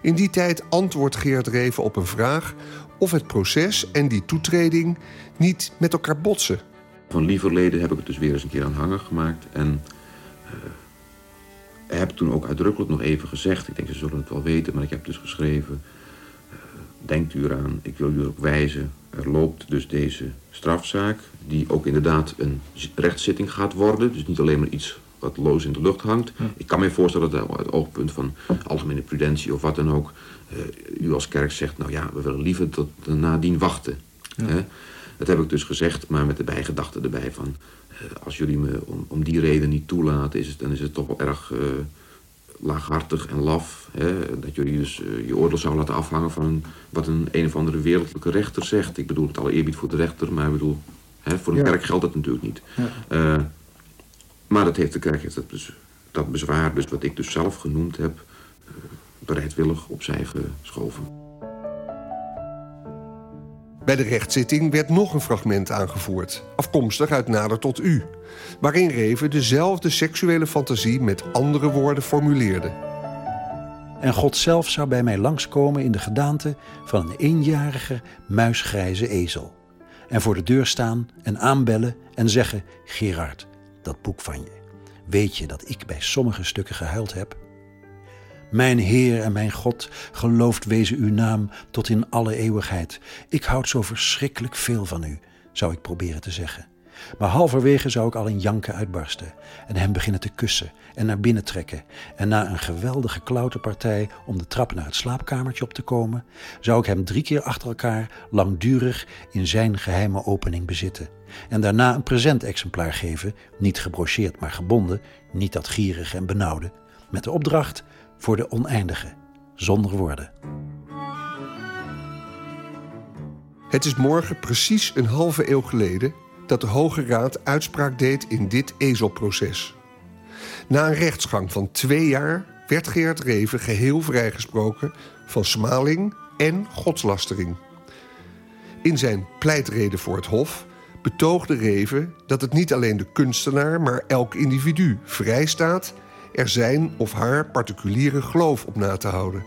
In die tijd antwoordt Geert Reven op een vraag of het proces en die toetreding niet met elkaar botsen. Van lieverleden heb ik het dus weer eens een keer aanhangig gemaakt. En uh, heb toen ook uitdrukkelijk nog even gezegd, ik denk ze zullen het wel weten, maar ik heb dus geschreven, uh, denkt u eraan, ik wil u erop wijzen, er loopt dus deze strafzaak, die ook inderdaad een rechtszitting gaat worden, dus niet alleen maar iets wat loos in de lucht hangt. Ik kan me voorstellen dat uit het oogpunt van algemene prudentie of wat dan ook, uh, u als kerk zegt, nou ja, we willen liever tot nadien wachten. Ja. Hè? Dat heb ik dus gezegd, maar met de bijgedachte erbij van... Uh, als jullie me om, om, die reden niet toelaten, is het, dan is het toch wel erg uh, laaghartig en laf. Hè? Dat jullie dus uh, je oordeel zouden laten afhangen van wat een een of andere wereldlijke rechter zegt. Ik bedoel het alle eerbied voor de rechter, maar ik bedoel, hè, voor een ja. kerk geldt dat natuurlijk niet. Ja. maar dat heeft de kerk heeft dat, bez, dat bezwaar, dus wat ik dus zelf genoemd heb, bereidwillig opzij geschoven. Bij de rechtszitting werd nog een fragment aangevoerd, afkomstig uit Nader tot U, waarin Reven dezelfde seksuele fantasie met andere woorden formuleerde. En God zelf zou bij mij langskomen in de gedaante van een eenjarige, muisgrijze ezel. En voor de deur staan en aanbellen en zeggen: Gerard, dat boek van je. Weet je dat ik bij sommige stukken gehuild heb? Mijn Heer en mijn God, geloofd wezen uw naam tot in alle eeuwigheid. Ik houd zo verschrikkelijk veel van u, zou ik proberen te zeggen. Maar halverwege zou ik al in janken uitbarsten en hem beginnen te kussen en naar binnen trekken. En na een geweldige klauterpartij om de trap naar het slaapkamertje op te komen, zou ik hem drie keer achter elkaar langdurig in zijn geheime opening bezitten. En daarna een presentexemplaar geven, niet gebrocheerd maar gebonden, niet dat gierige en benauwde, met de opdracht voor de oneindige, zonder woorden. Het is morgen precies een halve eeuw geleden dat de Hoge Raad uitspraak deed in dit ezelproces. Na een rechtsgang van twee jaar werd Gerard Reven geheel vrijgesproken van smaling en godslastering. In zijn pleitreden voor het Hof betoogde Reven dat het niet alleen de kunstenaar, maar elk individu vrij staat er zijn of haar particuliere geloof op na te houden.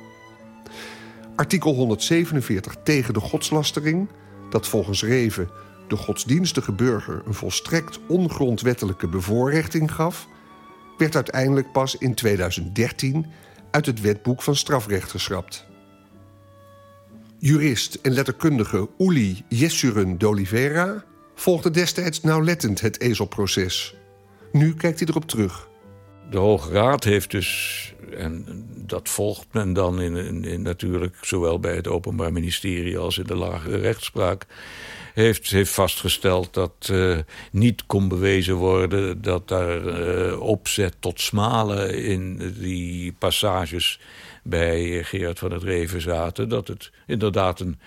Artikel 147 tegen de godslastering, dat volgens Reven de godsdienstige burger een volstrekt ongrondwettelijke bevoorrechting gaf, werd uiteindelijk pas in 2013 uit het wetboek van strafrecht geschrapt. Jurist en letterkundige Uli Jessuren d'Oliveira volgde destijds nauwlettend het ezelproces. Nu kijkt hij erop terug. De Hoge Raad heeft dus, en dat volgt men dan in, in, natuurlijk zowel bij het Openbaar Ministerie als in de lagere rechtspraak, heeft, heeft vastgesteld dat uh, niet kon bewezen worden dat daar uh, opzet tot smalen in die passages bij Gerard van het Reven zaten. Dat het inderdaad een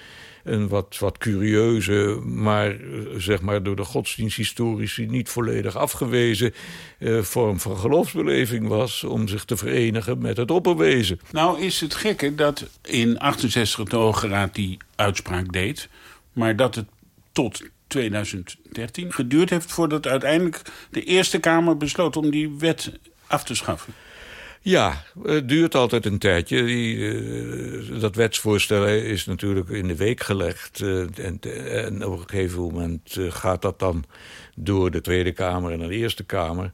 een wat, wat curieuze, maar zeg maar door de godsdiensthistorici niet volledig afgewezen eh, vorm van geloofsbeleving was om zich te verenigen met het opperwezen. Nou is het gekke dat in 68 de Hoge Raad die uitspraak deed, maar dat het tot 2013 geduurd heeft voordat uiteindelijk de Eerste Kamer besloot om die wet af te schaffen. Ja, het duurt altijd een tijdje. Die, uh, dat wetsvoorstel is natuurlijk in de week gelegd. Uh, en, en, op een gegeven moment uh, gaat dat dan door de Tweede Kamer en de Eerste Kamer.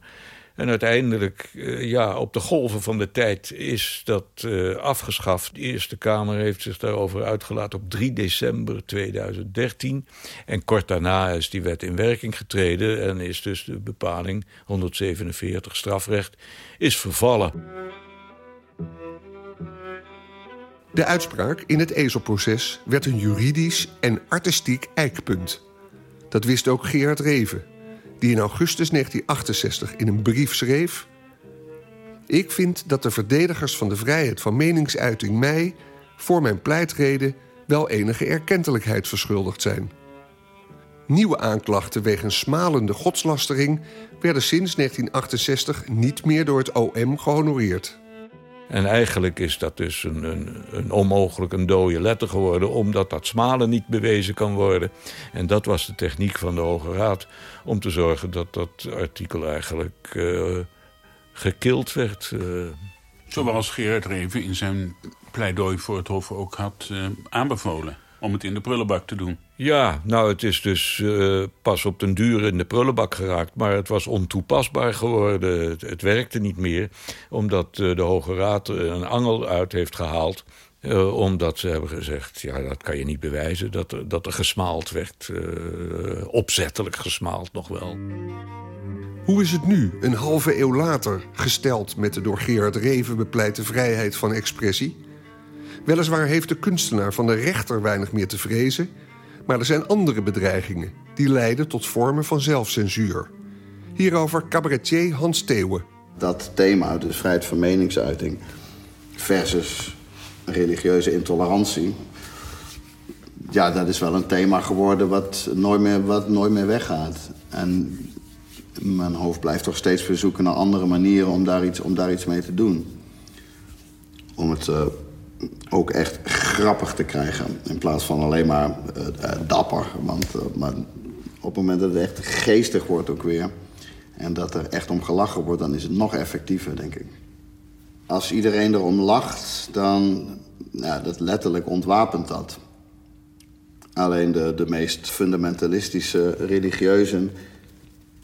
En uiteindelijk, uh, ja, op de golven van de tijd is dat uh, afgeschaft. De Eerste Kamer heeft zich daarover uitgelaten op 3 december 2013. En kort daarna is die wet in werking getreden... en is dus de bepaling 147 strafrecht is vervallen. De uitspraak in het ezelproces werd een juridisch en artistiek eikpunt. Dat wist ook Gerard Reven die in augustus 1968 in een brief schreef... Ik vind dat de verdedigers van de vrijheid van meningsuiting mij... voor mijn pleitreden wel enige erkentelijkheid verschuldigd zijn. Nieuwe aanklachten wegens smalende godslastering... werden sinds 1968 niet meer door het OM gehonoreerd. En eigenlijk is dat dus een, een, een, onmogelijk een dode letter geworden... omdat dat smalen niet bewezen kan worden. En dat was de techniek van de Hoge Raad... om te zorgen dat dat artikel eigenlijk uh, gekild werd. Uh. Zoals Gerard Reven in zijn pleidooi voor het Hof ook had uh, aanbevolen om het in de prullenbak te doen. Ja, nou het is dus uh, pas op den duur in de prullenbak geraakt... maar het was ontoepasbaar geworden. Het, het werkte niet meer, omdat uh, de Hoge Raad een angel uit heeft gehaald... Uh, omdat ze hebben gezegd, ja, dat kan je niet bewijzen... dat er, dat er gesmaald werd, opzettelijk gesmaald nog wel. Hoe is het nu, een halve eeuw later, gesteld met de door Gerard Reven bepleite vrijheid van expressie... Weliswaar heeft de kunstenaar van de rechter weinig meer te vrezen... maar er zijn andere bedreigingen die leiden tot vormen van zelfcensuur. Hierover cabaretier Hans Theeuwen. Dat thema, dus vrijheid van meningsuiting... versus religieuze intolerantie... ja, dat is wel een thema geworden wat nooit meer, wat nooit meer weggaat. En mijn hoofd blijft toch steeds verzoeken naar andere manieren... om daar iets, om daar iets mee te doen. Om het... Uh, ook echt grappig te krijgen. In plaats van alleen maar uh, dapper. Want uh, maar op het moment dat het echt geestig wordt ook weer... en dat er echt om gelachen wordt, dan is het nog effectiever, denk ik. Als iedereen erom lacht, dan... Dat letterlijk ontwapent dat. Alleen de, de meest fundamentalistische religieuzen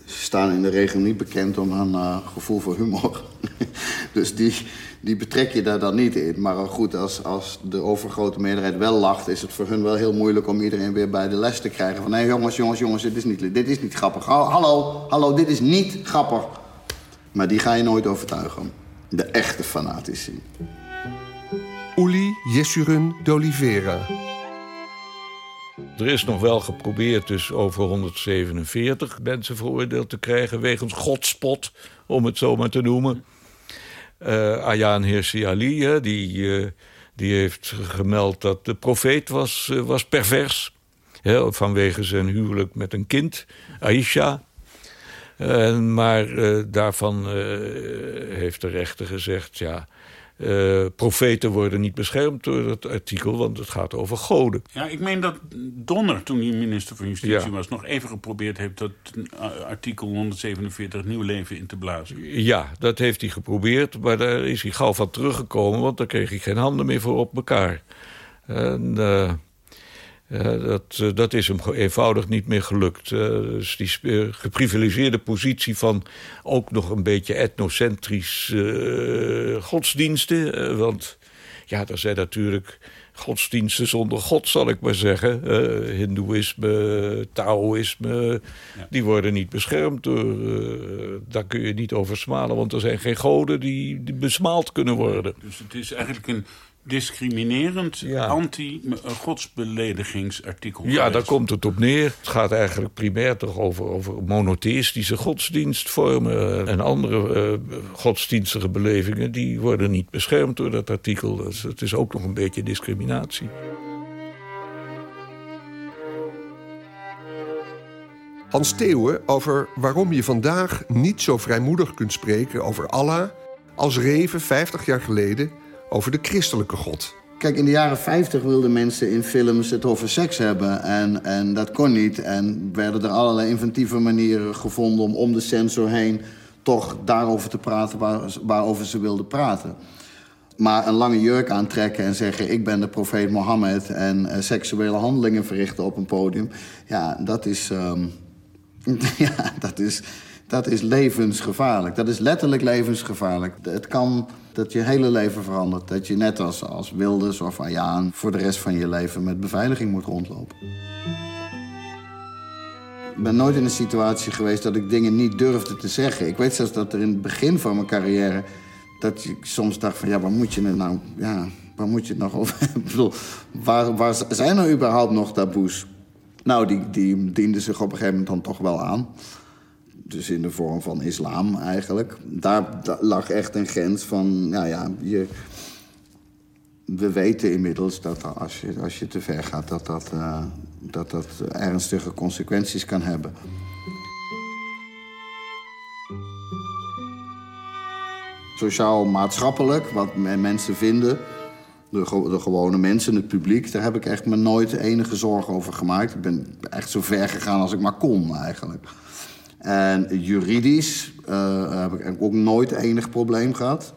staan in de regel niet bekend om een uh, gevoel voor humor. dus die, die betrek je daar dan niet in. Maar goed, als, als de overgrote meerderheid wel lacht... is het voor hun wel heel moeilijk om iedereen weer bij de les te krijgen. Van, hé jongens, jongens, jongens, dit is niet, dit is niet grappig. Hallo, hallo, dit is niet grappig. Maar die ga je nooit overtuigen. De echte fanatici. Uli Jessurun d'Oliveira. Er is nog wel geprobeerd dus over 147 mensen veroordeeld te krijgen... wegens godspot, om het zo maar te noemen. Uh, Ayaan Hirsi Ali, die, uh, die heeft gemeld dat de profeet was, uh, was pervers. Hè, vanwege zijn huwelijk met een kind, Aisha. maar daarvan heeft de rechter gezegd... ja, Uh, profeten worden niet beschermd door het artikel, want het gaat over goden. Ja, ik meen dat Donner, toen hij minister van Justitie was... nog even geprobeerd heeft dat artikel 147 nieuw leven in te blazen. Ja, dat heeft hij geprobeerd, maar daar is hij gauw van teruggekomen... want daar kreeg hij geen handen meer voor op elkaar. En... Uh, dat, uh, dat is hem eenvoudig niet meer gelukt. Uh, dus die geprivilegeerde positie van ook nog een beetje etnocentrisch godsdiensten. want ja, er zijn natuurlijk godsdiensten zonder God, zal ik maar zeggen. Hindoeïsme, Taoïsme, ja. die worden niet beschermd. Door, daar kun je niet over smalen, want er zijn geen goden die, die besmaald kunnen worden. Dus het is eigenlijk een discriminerend anti-godsbeledigingsartikel. Ja, daar komt het op neer. Het gaat eigenlijk primair toch over, over monotheïstische godsdienstvormen... en andere uh, godsdienstige belevingen... die worden niet beschermd door dat artikel. Dus het is ook nog een beetje discriminatie. Hans Theeuwen over waarom je vandaag niet zo vrijmoedig kunt spreken over Allah... als Reven 50 jaar geleden over de christelijke God. Kijk, in de jaren 50 wilden mensen in films het over seks hebben. En, en dat kon niet. En werden er allerlei inventieve manieren gevonden om om de sensor heen toch daarover te praten waar, waarover ze wilden praten. Maar een lange jurk aantrekken en zeggen: Ik ben de profeet Mohammed. en uh, seksuele handelingen verrichten op een podium. Ja, dat is. Um, ja, dat is dat is levensgevaarlijk. Dat is letterlijk levensgevaarlijk. Het kan dat je hele leven verandert. Dat je net als, als Wilders of Ayaan voor de rest van je leven met beveiliging moet rondlopen. Ik ben nooit in een situatie geweest dat ik dingen niet durfde te zeggen. Ik weet zelfs dat er in het begin van mijn carrière... dat ik soms dacht van, ja, waar moet je het nou... Ja, waar moet je het nog over hebben? Waar zijn er überhaupt nog taboes? Nou, die, die dienden zich op een gegeven moment dan toch wel aan dus in de vorm van islam eigenlijk. Daar, lag echt een grens van, nou ja, je, we weten inmiddels dat als je, als je te ver gaat, dat dat, uh, dat dat ernstige consequenties kan hebben. Sociaal-maatschappelijk, wat mensen vinden, de, gewone mensen, het publiek, daar heb ik echt me nooit enige zorgen over gemaakt. Ik ben echt zo ver gegaan als ik maar kon eigenlijk. En juridisch uh, heb ik ook nooit enig probleem gehad.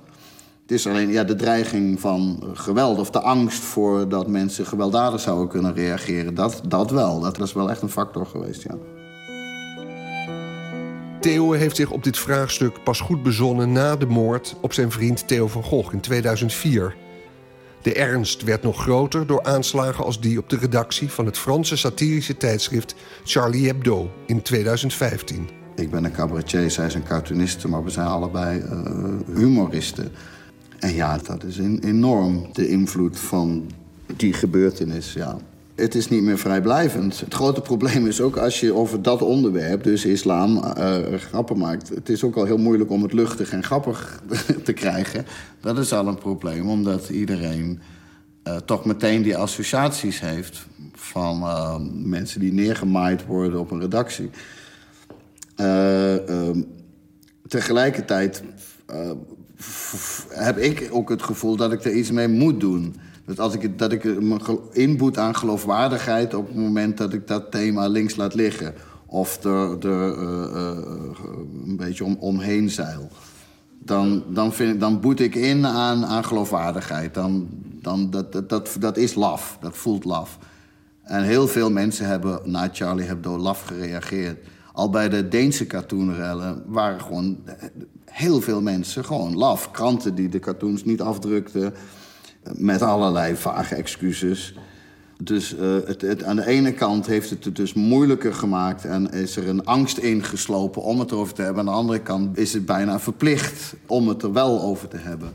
Het is alleen ja, de dreiging van geweld of de angst voor dat mensen gewelddadig zouden kunnen reageren. Dat, dat wel. Dat is wel echt een factor geweest, ja. Theo heeft zich op dit vraagstuk pas goed bezonnen na de moord op zijn vriend Theo van Gogh in 2004. De ernst werd nog groter door aanslagen als die op de redactie van het Franse satirische tijdschrift Charlie Hebdo in 2015. Ik ben een cabaretier, zij is een cartooniste, maar we zijn allebei uh, humoristen. En ja, dat is enorm de invloed van die gebeurtenis. Ja. Het is niet meer vrijblijvend. Het grote probleem is ook als je over dat onderwerp, dus islam, uh, grappen maakt. Het is ook al heel moeilijk om het luchtig en grappig te krijgen. Dat is al een probleem, omdat iedereen uh, toch meteen die associaties heeft van uh, mensen die neergemaaid worden op een redactie. Uh, tegelijkertijd heb ik ook het gevoel dat ik er iets mee moet doen. Dat als ik, dat ik me inboet aan geloofwaardigheid op het moment dat ik dat thema links laat liggen. Of er, er een beetje om, omheen zeil. Dan, dan, vind, dan boet ik in aan, aan geloofwaardigheid. Dan, dan, dat, dat, dat, dat is laf, dat voelt laf. En heel veel mensen hebben na Charlie Hebdo laf gereageerd. Al bij de Deense cartoonrellen waren gewoon heel veel mensen gewoon laf. Kranten die de cartoons niet afdrukten, met allerlei vage excuses. Dus uh, het, het, aan de ene kant heeft het het dus moeilijker gemaakt... en is er een angst ingeslopen om het erover te hebben. Aan de andere kant is het bijna verplicht om het er wel over te hebben.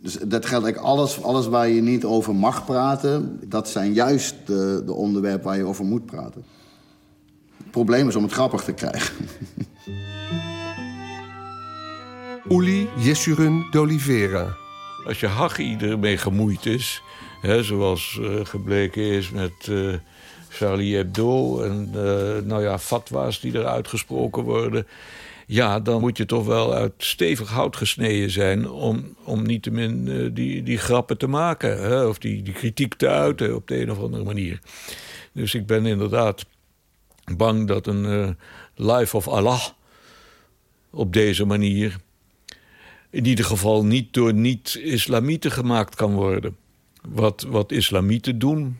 Dus dat geldt eigenlijk alles, alles waar je niet over mag praten... dat zijn juist de, de onderwerpen waar je over moet praten probleem is om het grappig te krijgen. Uli Jessurun d'Oliveira. Als je Hagi ermee gemoeid is, hè, zoals uh, gebleken is met uh, Charlie Hebdo... en uh, nou ja, fatwa's die er uitgesproken worden... Ja, dan moet je toch wel uit stevig hout gesneden zijn om, om niettemin uh, die, die grappen te maken. Hè? Of die, die kritiek te uiten op de een of andere manier. Dus ik ben inderdaad bang dat een Life of Allah op deze manier in ieder geval niet door niet-islamieten gemaakt kan worden. Wat, wat islamieten doen,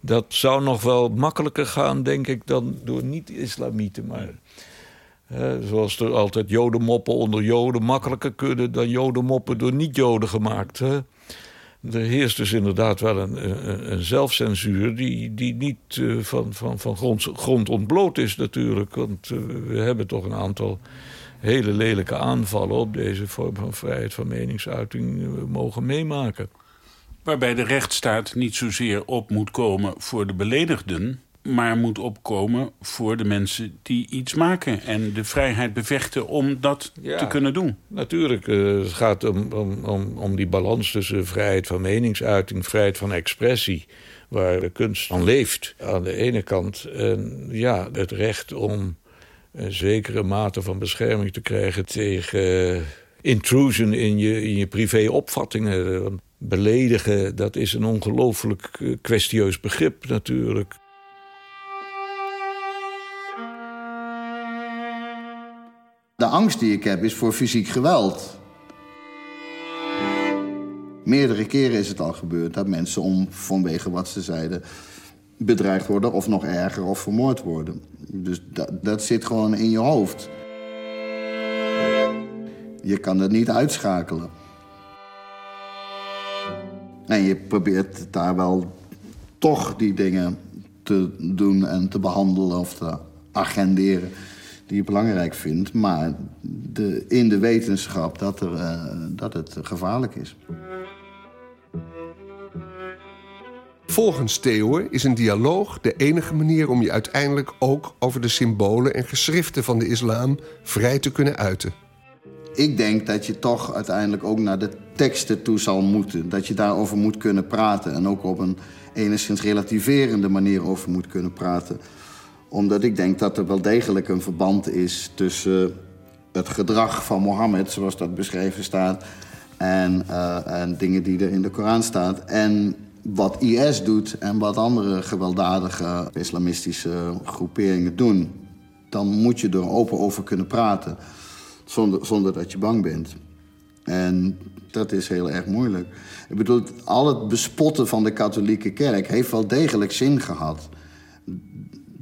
dat zou nog wel makkelijker gaan, denk ik, dan door niet-islamieten. Maar zoals er altijd jodenmoppen onder joden makkelijker kunnen dan jodenmoppen door niet-joden gemaakt. Hè? Er heerst dus inderdaad wel een, een, zelfcensuur die, die niet uh, van, van, van grond, grond ontbloot is natuurlijk. Want uh, we hebben toch een aantal hele lelijke aanvallen op deze vorm van vrijheid van meningsuiting uh, mogen meemaken. Waarbij de rechtsstaat niet zozeer op moet komen voor de beledigden, maar moet opkomen voor de mensen die iets maken en de vrijheid bevechten om dat Ja. te kunnen doen. Natuurlijk, eh, het gaat om, om, om, om die balans tussen vrijheid van meningsuiting, vrijheid van expressie, waar de kunst van leeft aan de ene kant. En ja, het recht om een zekere mate van bescherming te krijgen tegen eh, intrusion in je, in je privéopvattingen. Beledigen, dat is een ongelooflijk eh, kwestieus begrip natuurlijk. De angst die ik heb is voor fysiek geweld. Meerdere keren is het al gebeurd dat mensen om vanwege wat ze zeiden bedreigd worden of nog erger of vermoord worden. Dus dat, dat zit gewoon in je hoofd. Je kan het niet uitschakelen. En je probeert daar wel toch die dingen te doen en te behandelen of te agenderen die je belangrijk vindt. Maar de, in de wetenschap dat, er, eh, dat het gevaarlijk is. Volgens Theo is een dialoog de enige manier om je uiteindelijk ook over de symbolen en geschriften van de islam vrij te kunnen uiten. Ik denk dat je toch uiteindelijk ook naar de teksten toe zal moeten. Dat je daarover moet kunnen praten. En ook op een enigszins relativerende manier over moet kunnen praten. Omdat ik denk dat er wel degelijk een verband is tussen het gedrag van Mohammed, zoals dat beschreven staat, en, eh, en dingen die er in de Koran staat. En wat IS doet en wat andere gewelddadige islamistische groeperingen doen. Dan moet je er open over kunnen praten, zonder, zonder dat je bang bent. En dat is heel erg moeilijk. Ik bedoel, al het bespotten van de katholieke kerk heeft wel degelijk zin gehad.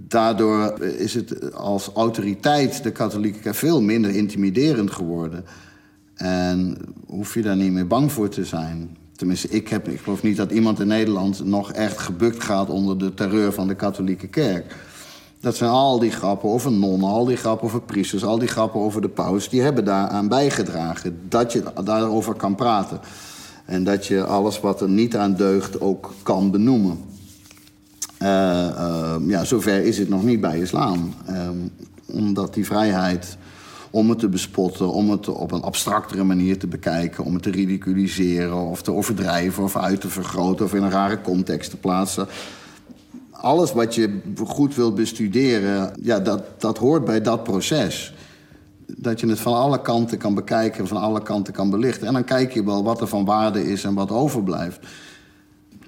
Daardoor is het als autoriteit de katholieke kerk veel minder intimiderend geworden. En hoef je daar niet meer bang voor te zijn. Tenminste, ik, heb, ik geloof niet dat iemand in Nederland nog echt gebukt gaat onder de terreur van de katholieke kerk. Dat zijn al die grappen over nonnen, al die grappen over priesters, al die grappen over de paus. Die hebben daaraan bijgedragen dat je daarover kan praten. En dat je alles wat er niet aan deugt ook kan benoemen. Uh, uh, ja, zover is het nog niet bij islam. Uh, omdat die vrijheid om het te bespotten, om het op een abstractere manier te bekijken, om het te ridiculiseren of te overdrijven of uit te vergroten of in een rare context te plaatsen. Alles wat je goed wilt bestuderen, ja, dat, dat hoort bij dat proces. Dat je het van alle kanten kan bekijken, van alle kanten kan belichten. En dan kijk je wel wat er van waarde is en wat overblijft.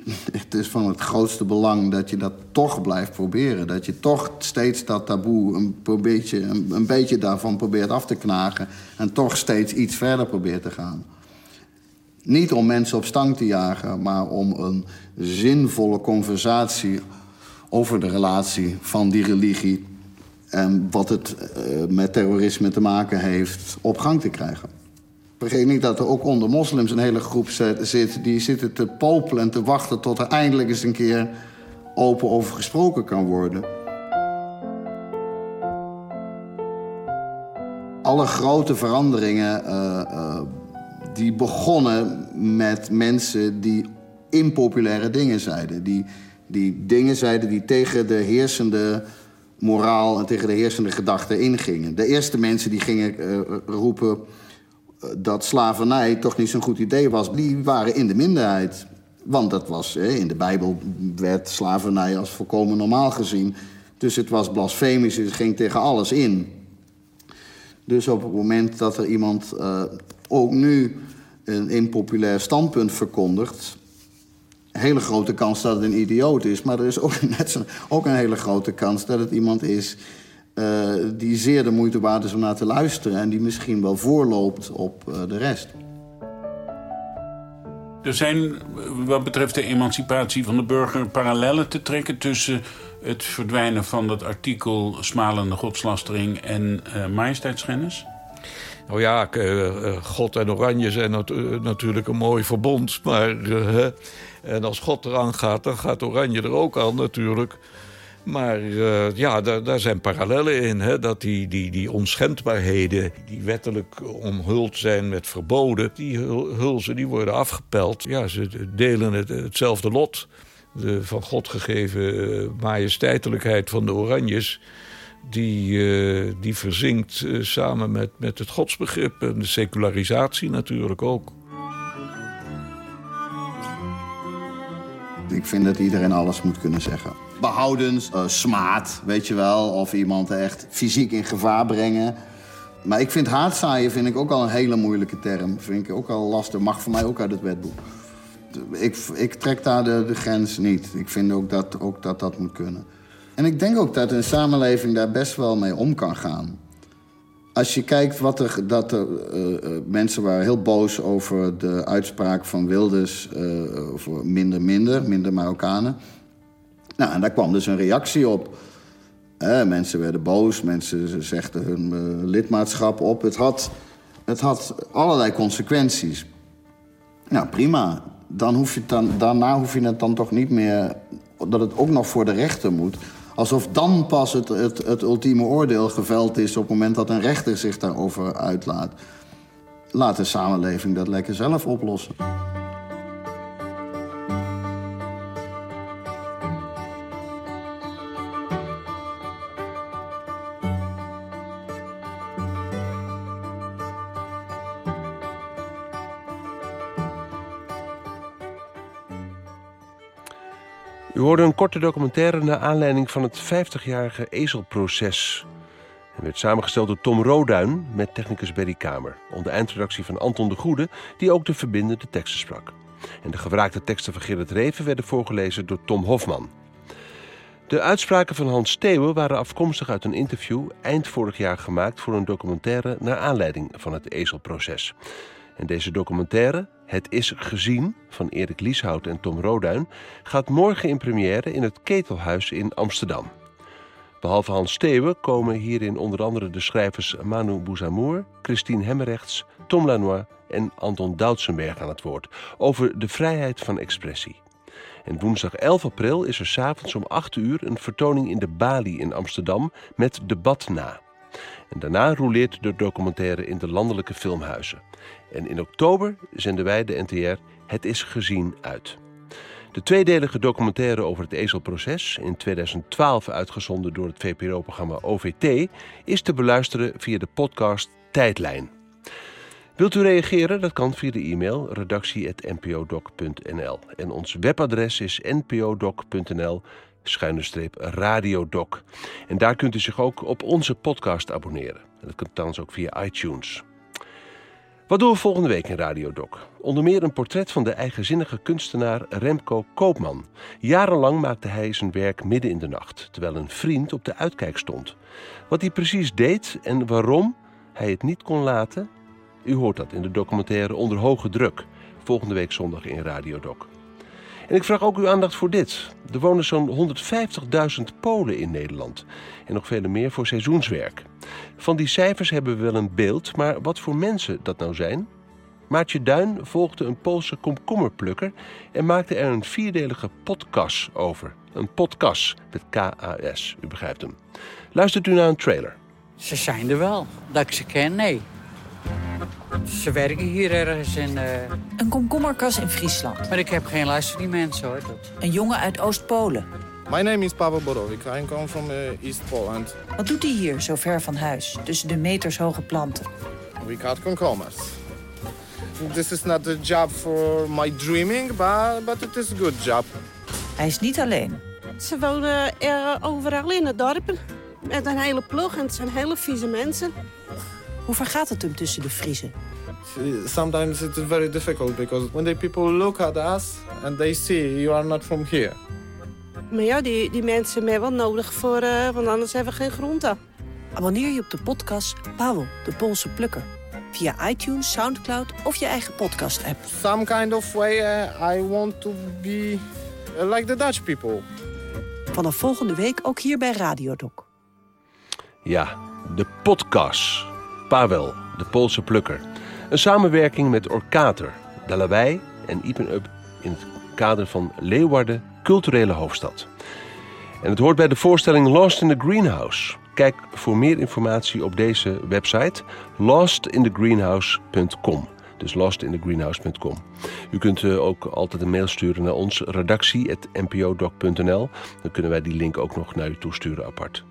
Het is van het grootste belang dat je dat toch blijft proberen. Dat je toch steeds dat taboe een beetje, een, een beetje daarvan probeert af te knagen. En toch steeds iets verder probeert te gaan. Niet om mensen op stang te jagen, maar om een zinvolle conversatie over de relatie van die religie en wat het uh, met terrorisme te maken heeft op gang te krijgen. Vergeet niet dat er ook onder moslims een hele groep zit... die zitten te popelen en te wachten tot er eindelijk eens een keer open over gesproken kan worden. Alle grote veranderingen uh, uh, die begonnen met mensen die impopulaire dingen zeiden. Die, die dingen zeiden die tegen de heersende moraal en tegen de heersende gedachten ingingen. De eerste mensen die gingen uh, roepen dat slavernij toch niet zo'n goed idee was, die waren in de minderheid. Want dat was, in de Bijbel werd slavernij als volkomen normaal gezien. Dus het was blasfemisch, het ging tegen alles in. Dus op het moment dat er iemand uh, ook nu een impopulair standpunt verkondigt... hele grote kans dat het een idioot is. Maar er is ook, net zo, ook een hele grote kans dat het iemand is... Uh, die zeer de moeite waard is om naar te luisteren... en die misschien wel voorloopt op uh, de rest. Er zijn wat betreft de emancipatie van de burger parallellen te trekken tussen het verdwijnen van dat artikel smalende godslastering en uh, majesteitsschennis? Nou ja, God en Oranje zijn natuurlijk een mooi verbond. Maar en als God eraan gaat, dan gaat Oranje er ook aan natuurlijk. Maar uh, ja, daar, daar, zijn parallellen in. Hè? Dat die, die, die onschendbaarheden, die wettelijk omhuld zijn met verboden... die hulzen die worden afgepeld. Ja, ze delen het, hetzelfde lot. De van God gegeven uh, majesteitelijkheid van de Oranjes... die, uh, die verzinkt samen met, met het godsbegrip en de secularisatie natuurlijk ook. Ik vind dat iedereen alles moet kunnen zeggen. Behoudens, uh, smaad, weet je wel. Of iemand echt fysiek in gevaar brengen. Maar ik vind haatzaaien vind ik ook al een hele moeilijke term. Vind ik ook al lastig. Mag voor mij ook uit het wetboek. Ik, ik trek daar de, de grens niet. Ik vind ook dat, ook dat dat moet kunnen. En ik denk ook dat een samenleving daar best wel mee om kan gaan. Als je kijkt wat er, dat er uh, mensen waren heel boos over de uitspraak van Wilders uh, over minder minder, minder Marokkanen. Nou, en daar kwam dus een reactie op. mensen werden boos, mensen zegden hun lidmaatschap op. Het had, het had allerlei consequenties. Nou, prima. Dan hoef je dan, daarna hoef je het dan toch niet meer... dat het ook nog voor de rechter moet... Alsof dan pas het, het, het ultieme oordeel geveld is op het moment dat een rechter zich daarover uitlaat. Laat de samenleving dat lekker zelf oplossen. Hoorde een korte documentaire naar aanleiding van het 50-jarige ezelproces. En werd samengesteld door Tom Roduin met technicus Berry Kamer. Onder eindredactie van Anton de Goede, die ook de verbindende teksten sprak. En de gewraakte teksten van Gerrit Reven werden voorgelezen door Tom Hofman. De uitspraken van Hans Steeuwen waren afkomstig uit een interview eind vorig jaar gemaakt voor een documentaire naar aanleiding van het ezelproces. En deze documentaire, Het is gezien, van Erik Lieshout en Tom Roduin, gaat morgen in première in het Ketelhuis in Amsterdam. Behalve Hans Steeuwen komen hierin onder andere de schrijvers Manu Bouzamour, Christine Hemmerrechts, Tom Lanois en Anton Doutsenberg aan het woord over de vrijheid van expressie. En woensdag 11 april is er s'avonds om 8 uur een vertoning in de Bali in Amsterdam met debat na. En daarna rouleert de documentaire in de landelijke filmhuizen. En in oktober zenden wij de NTR Het is gezien uit. De tweedelige documentaire over het ezelproces, in 2012 uitgezonden door het VPRO-programma OVT, is te beluisteren via de podcast Tijdlijn. Wilt u reageren? Dat kan via de e-mail redactie.npodoc.nl. En ons webadres is npodoc.nl schuine radiodoc. En daar kunt u zich ook op onze podcast abonneren. En dat kunt trouwens ook via iTunes. Wat doen we volgende week in Radio Doc? Onder meer een portret van de eigenzinnige kunstenaar Remco Koopman. Jarenlang maakte hij zijn werk midden in de nacht, terwijl een vriend op de uitkijk stond. Wat hij precies deed en waarom hij het niet kon laten, u hoort dat in de documentaire Onder Hoge Druk, volgende week zondag in Radio Doc. En ik vraag ook uw aandacht voor dit. Er wonen zo'n 150.000 Polen in Nederland. En nog vele meer voor seizoenswerk. Van die cijfers hebben we wel een beeld, maar wat voor mensen dat nou zijn? Maartje Duin volgde een Poolse komkommerplukker en maakte er een vierdelige podcast over. Een podcast met K-A-S, u begrijpt hem. Luistert u naar een trailer. Ze zijn er wel. Dat ik ze ken, nee. Ze werken hier ergens in... Uh... Een komkommerkas in Friesland. Maar ik heb geen luister naar die mensen, hoor. Dat... Een jongen uit Oost-Polen. My name is Pavel Borowik. I come from uh, East Poland. Wat doet hij hier, zo ver van huis, tussen de metershoge planten? We cut komkommers. This is not a job for my dreaming, but, but it is a good job. Hij is niet alleen. Ze wonen uh, overal in het dorp. Met een hele ploeg en het zijn hele vieze mensen. Hoe vergaat het hem tussen de Friezen? Sometimes it's very difficult because when the people look at us and they see you are not from here. Maar ja, die, die mensen hebben wel nodig voor, uh, want anders hebben we geen groenten. Abonneer je op de podcast Pavel, de Poolse plukker. Via iTunes, Soundcloud of je eigen podcast-app. Some kind of way uh, I want to be uh, like the Dutch people. Vanaf volgende week ook hier bij Radiodoc. Ja, de podcast. Pavel, de Poolse plukker. Een samenwerking met Orkater, Dalawij en Ipen Up in het kader van Leeuwarden Culturele Hoofdstad. En het hoort bij de voorstelling Lost in the Greenhouse. Kijk voor meer informatie op deze website lostinthegreenhouse.com. Dus lostinthegreenhouse.com. U kunt uh, ook altijd een mail sturen naar ons redactie.npodoc.nl. Dan kunnen wij die link ook nog naar u toesturen apart.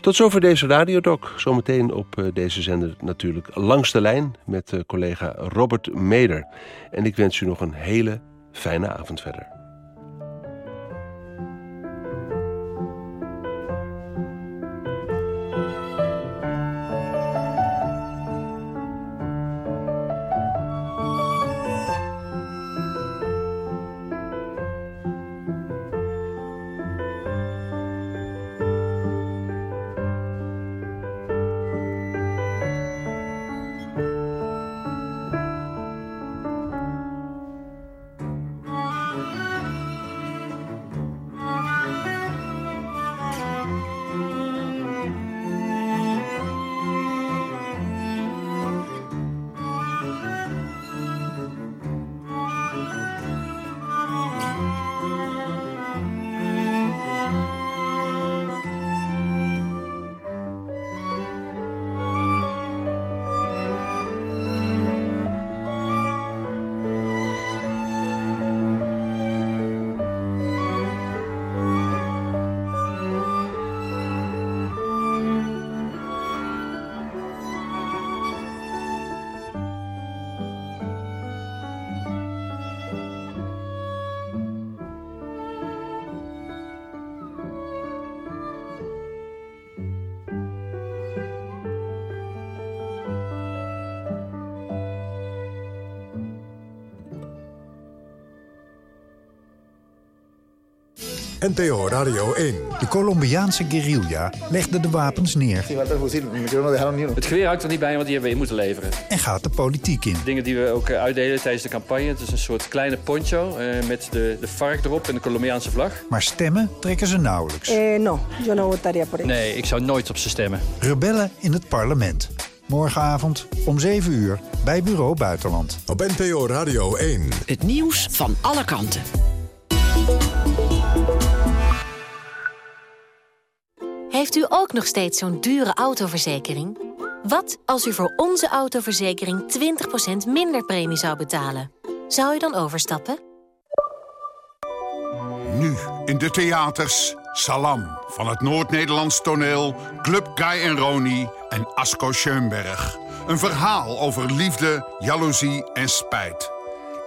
Tot zover deze radiodoc. Zometeen op uh, deze zender natuurlijk langs de lijn met uh, collega Robert Meder. En ik wens u nog een hele fijne avond verder. NPO Radio 1. De Colombiaanse guerrilla legde de wapens neer. Het geweer hangt er niet bij, want die hebben we in moeten leveren. En gaat de politiek in. Dingen die we ook eh, uitdelen tijdens de campagne. Het is een soort kleine poncho eh, met de, de vark erop en de Colombiaanse vlag. Maar stemmen trekken ze nauwelijks. Eh, no, yo no votaría por Nee, ik zou nooit op ze stemmen. Rebellen in het parlement. Morgenavond om 7 uur bij Bureau Buitenland. Op NPO Radio 1. Het nieuws van alle kanten. Heeft u ook nog steeds zo'n dure autoverzekering? Wat als u voor onze autoverzekering 20% minder premie zou betalen? Zou u dan overstappen? Nu in de theaters Salam van het Noord-Nederlands toneel... Club Guy en Roni en Asko Schoenberg. Een verhaal over liefde, jaloezie en spijt.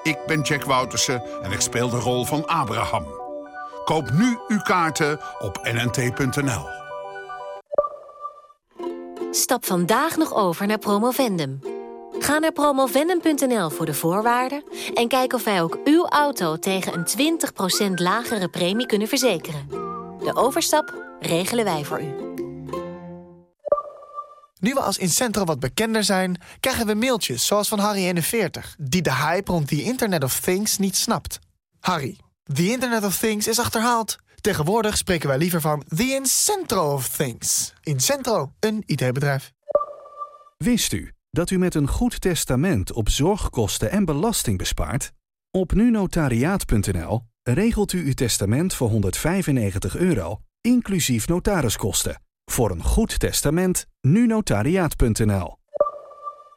Ik ben Jack Woutersen en ik speel de rol van Abraham. Koop nu uw kaarten op nnt.nl. Stap vandaag nog over naar Promovendum. Ga naar promovendum.nl voor de voorwaarden... en kijk of wij ook uw auto tegen een 20% lagere premie kunnen verzekeren. De overstap regelen wij voor u. Nu we als Incentro wat bekender zijn, krijgen we mailtjes zoals van Harry41... die de hype rond die Internet of Things niet snapt. Harry, the Internet of Things is achterhaald. Tegenwoordig spreken wij liever van the Incentro of Things. Incentro, een IT-bedrijf. Wist u dat u met een goed testament op zorgkosten en belasting bespaart? Op nunotariaat.nl regelt u uw testament voor 195 euro, inclusief notariskosten. Voor een goed testament, nunotariaat.nl.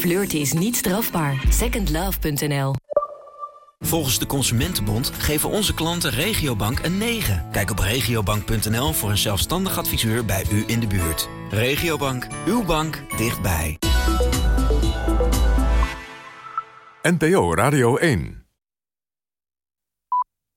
Flirten is niet strafbaar. Secondlove.nl Volgens de Consumentenbond geven onze klanten Regiobank een 9. Kijk op regiobank.nl voor een zelfstandig adviseur bij u in de buurt. Regiobank, uw bank dichtbij. NPO Radio 1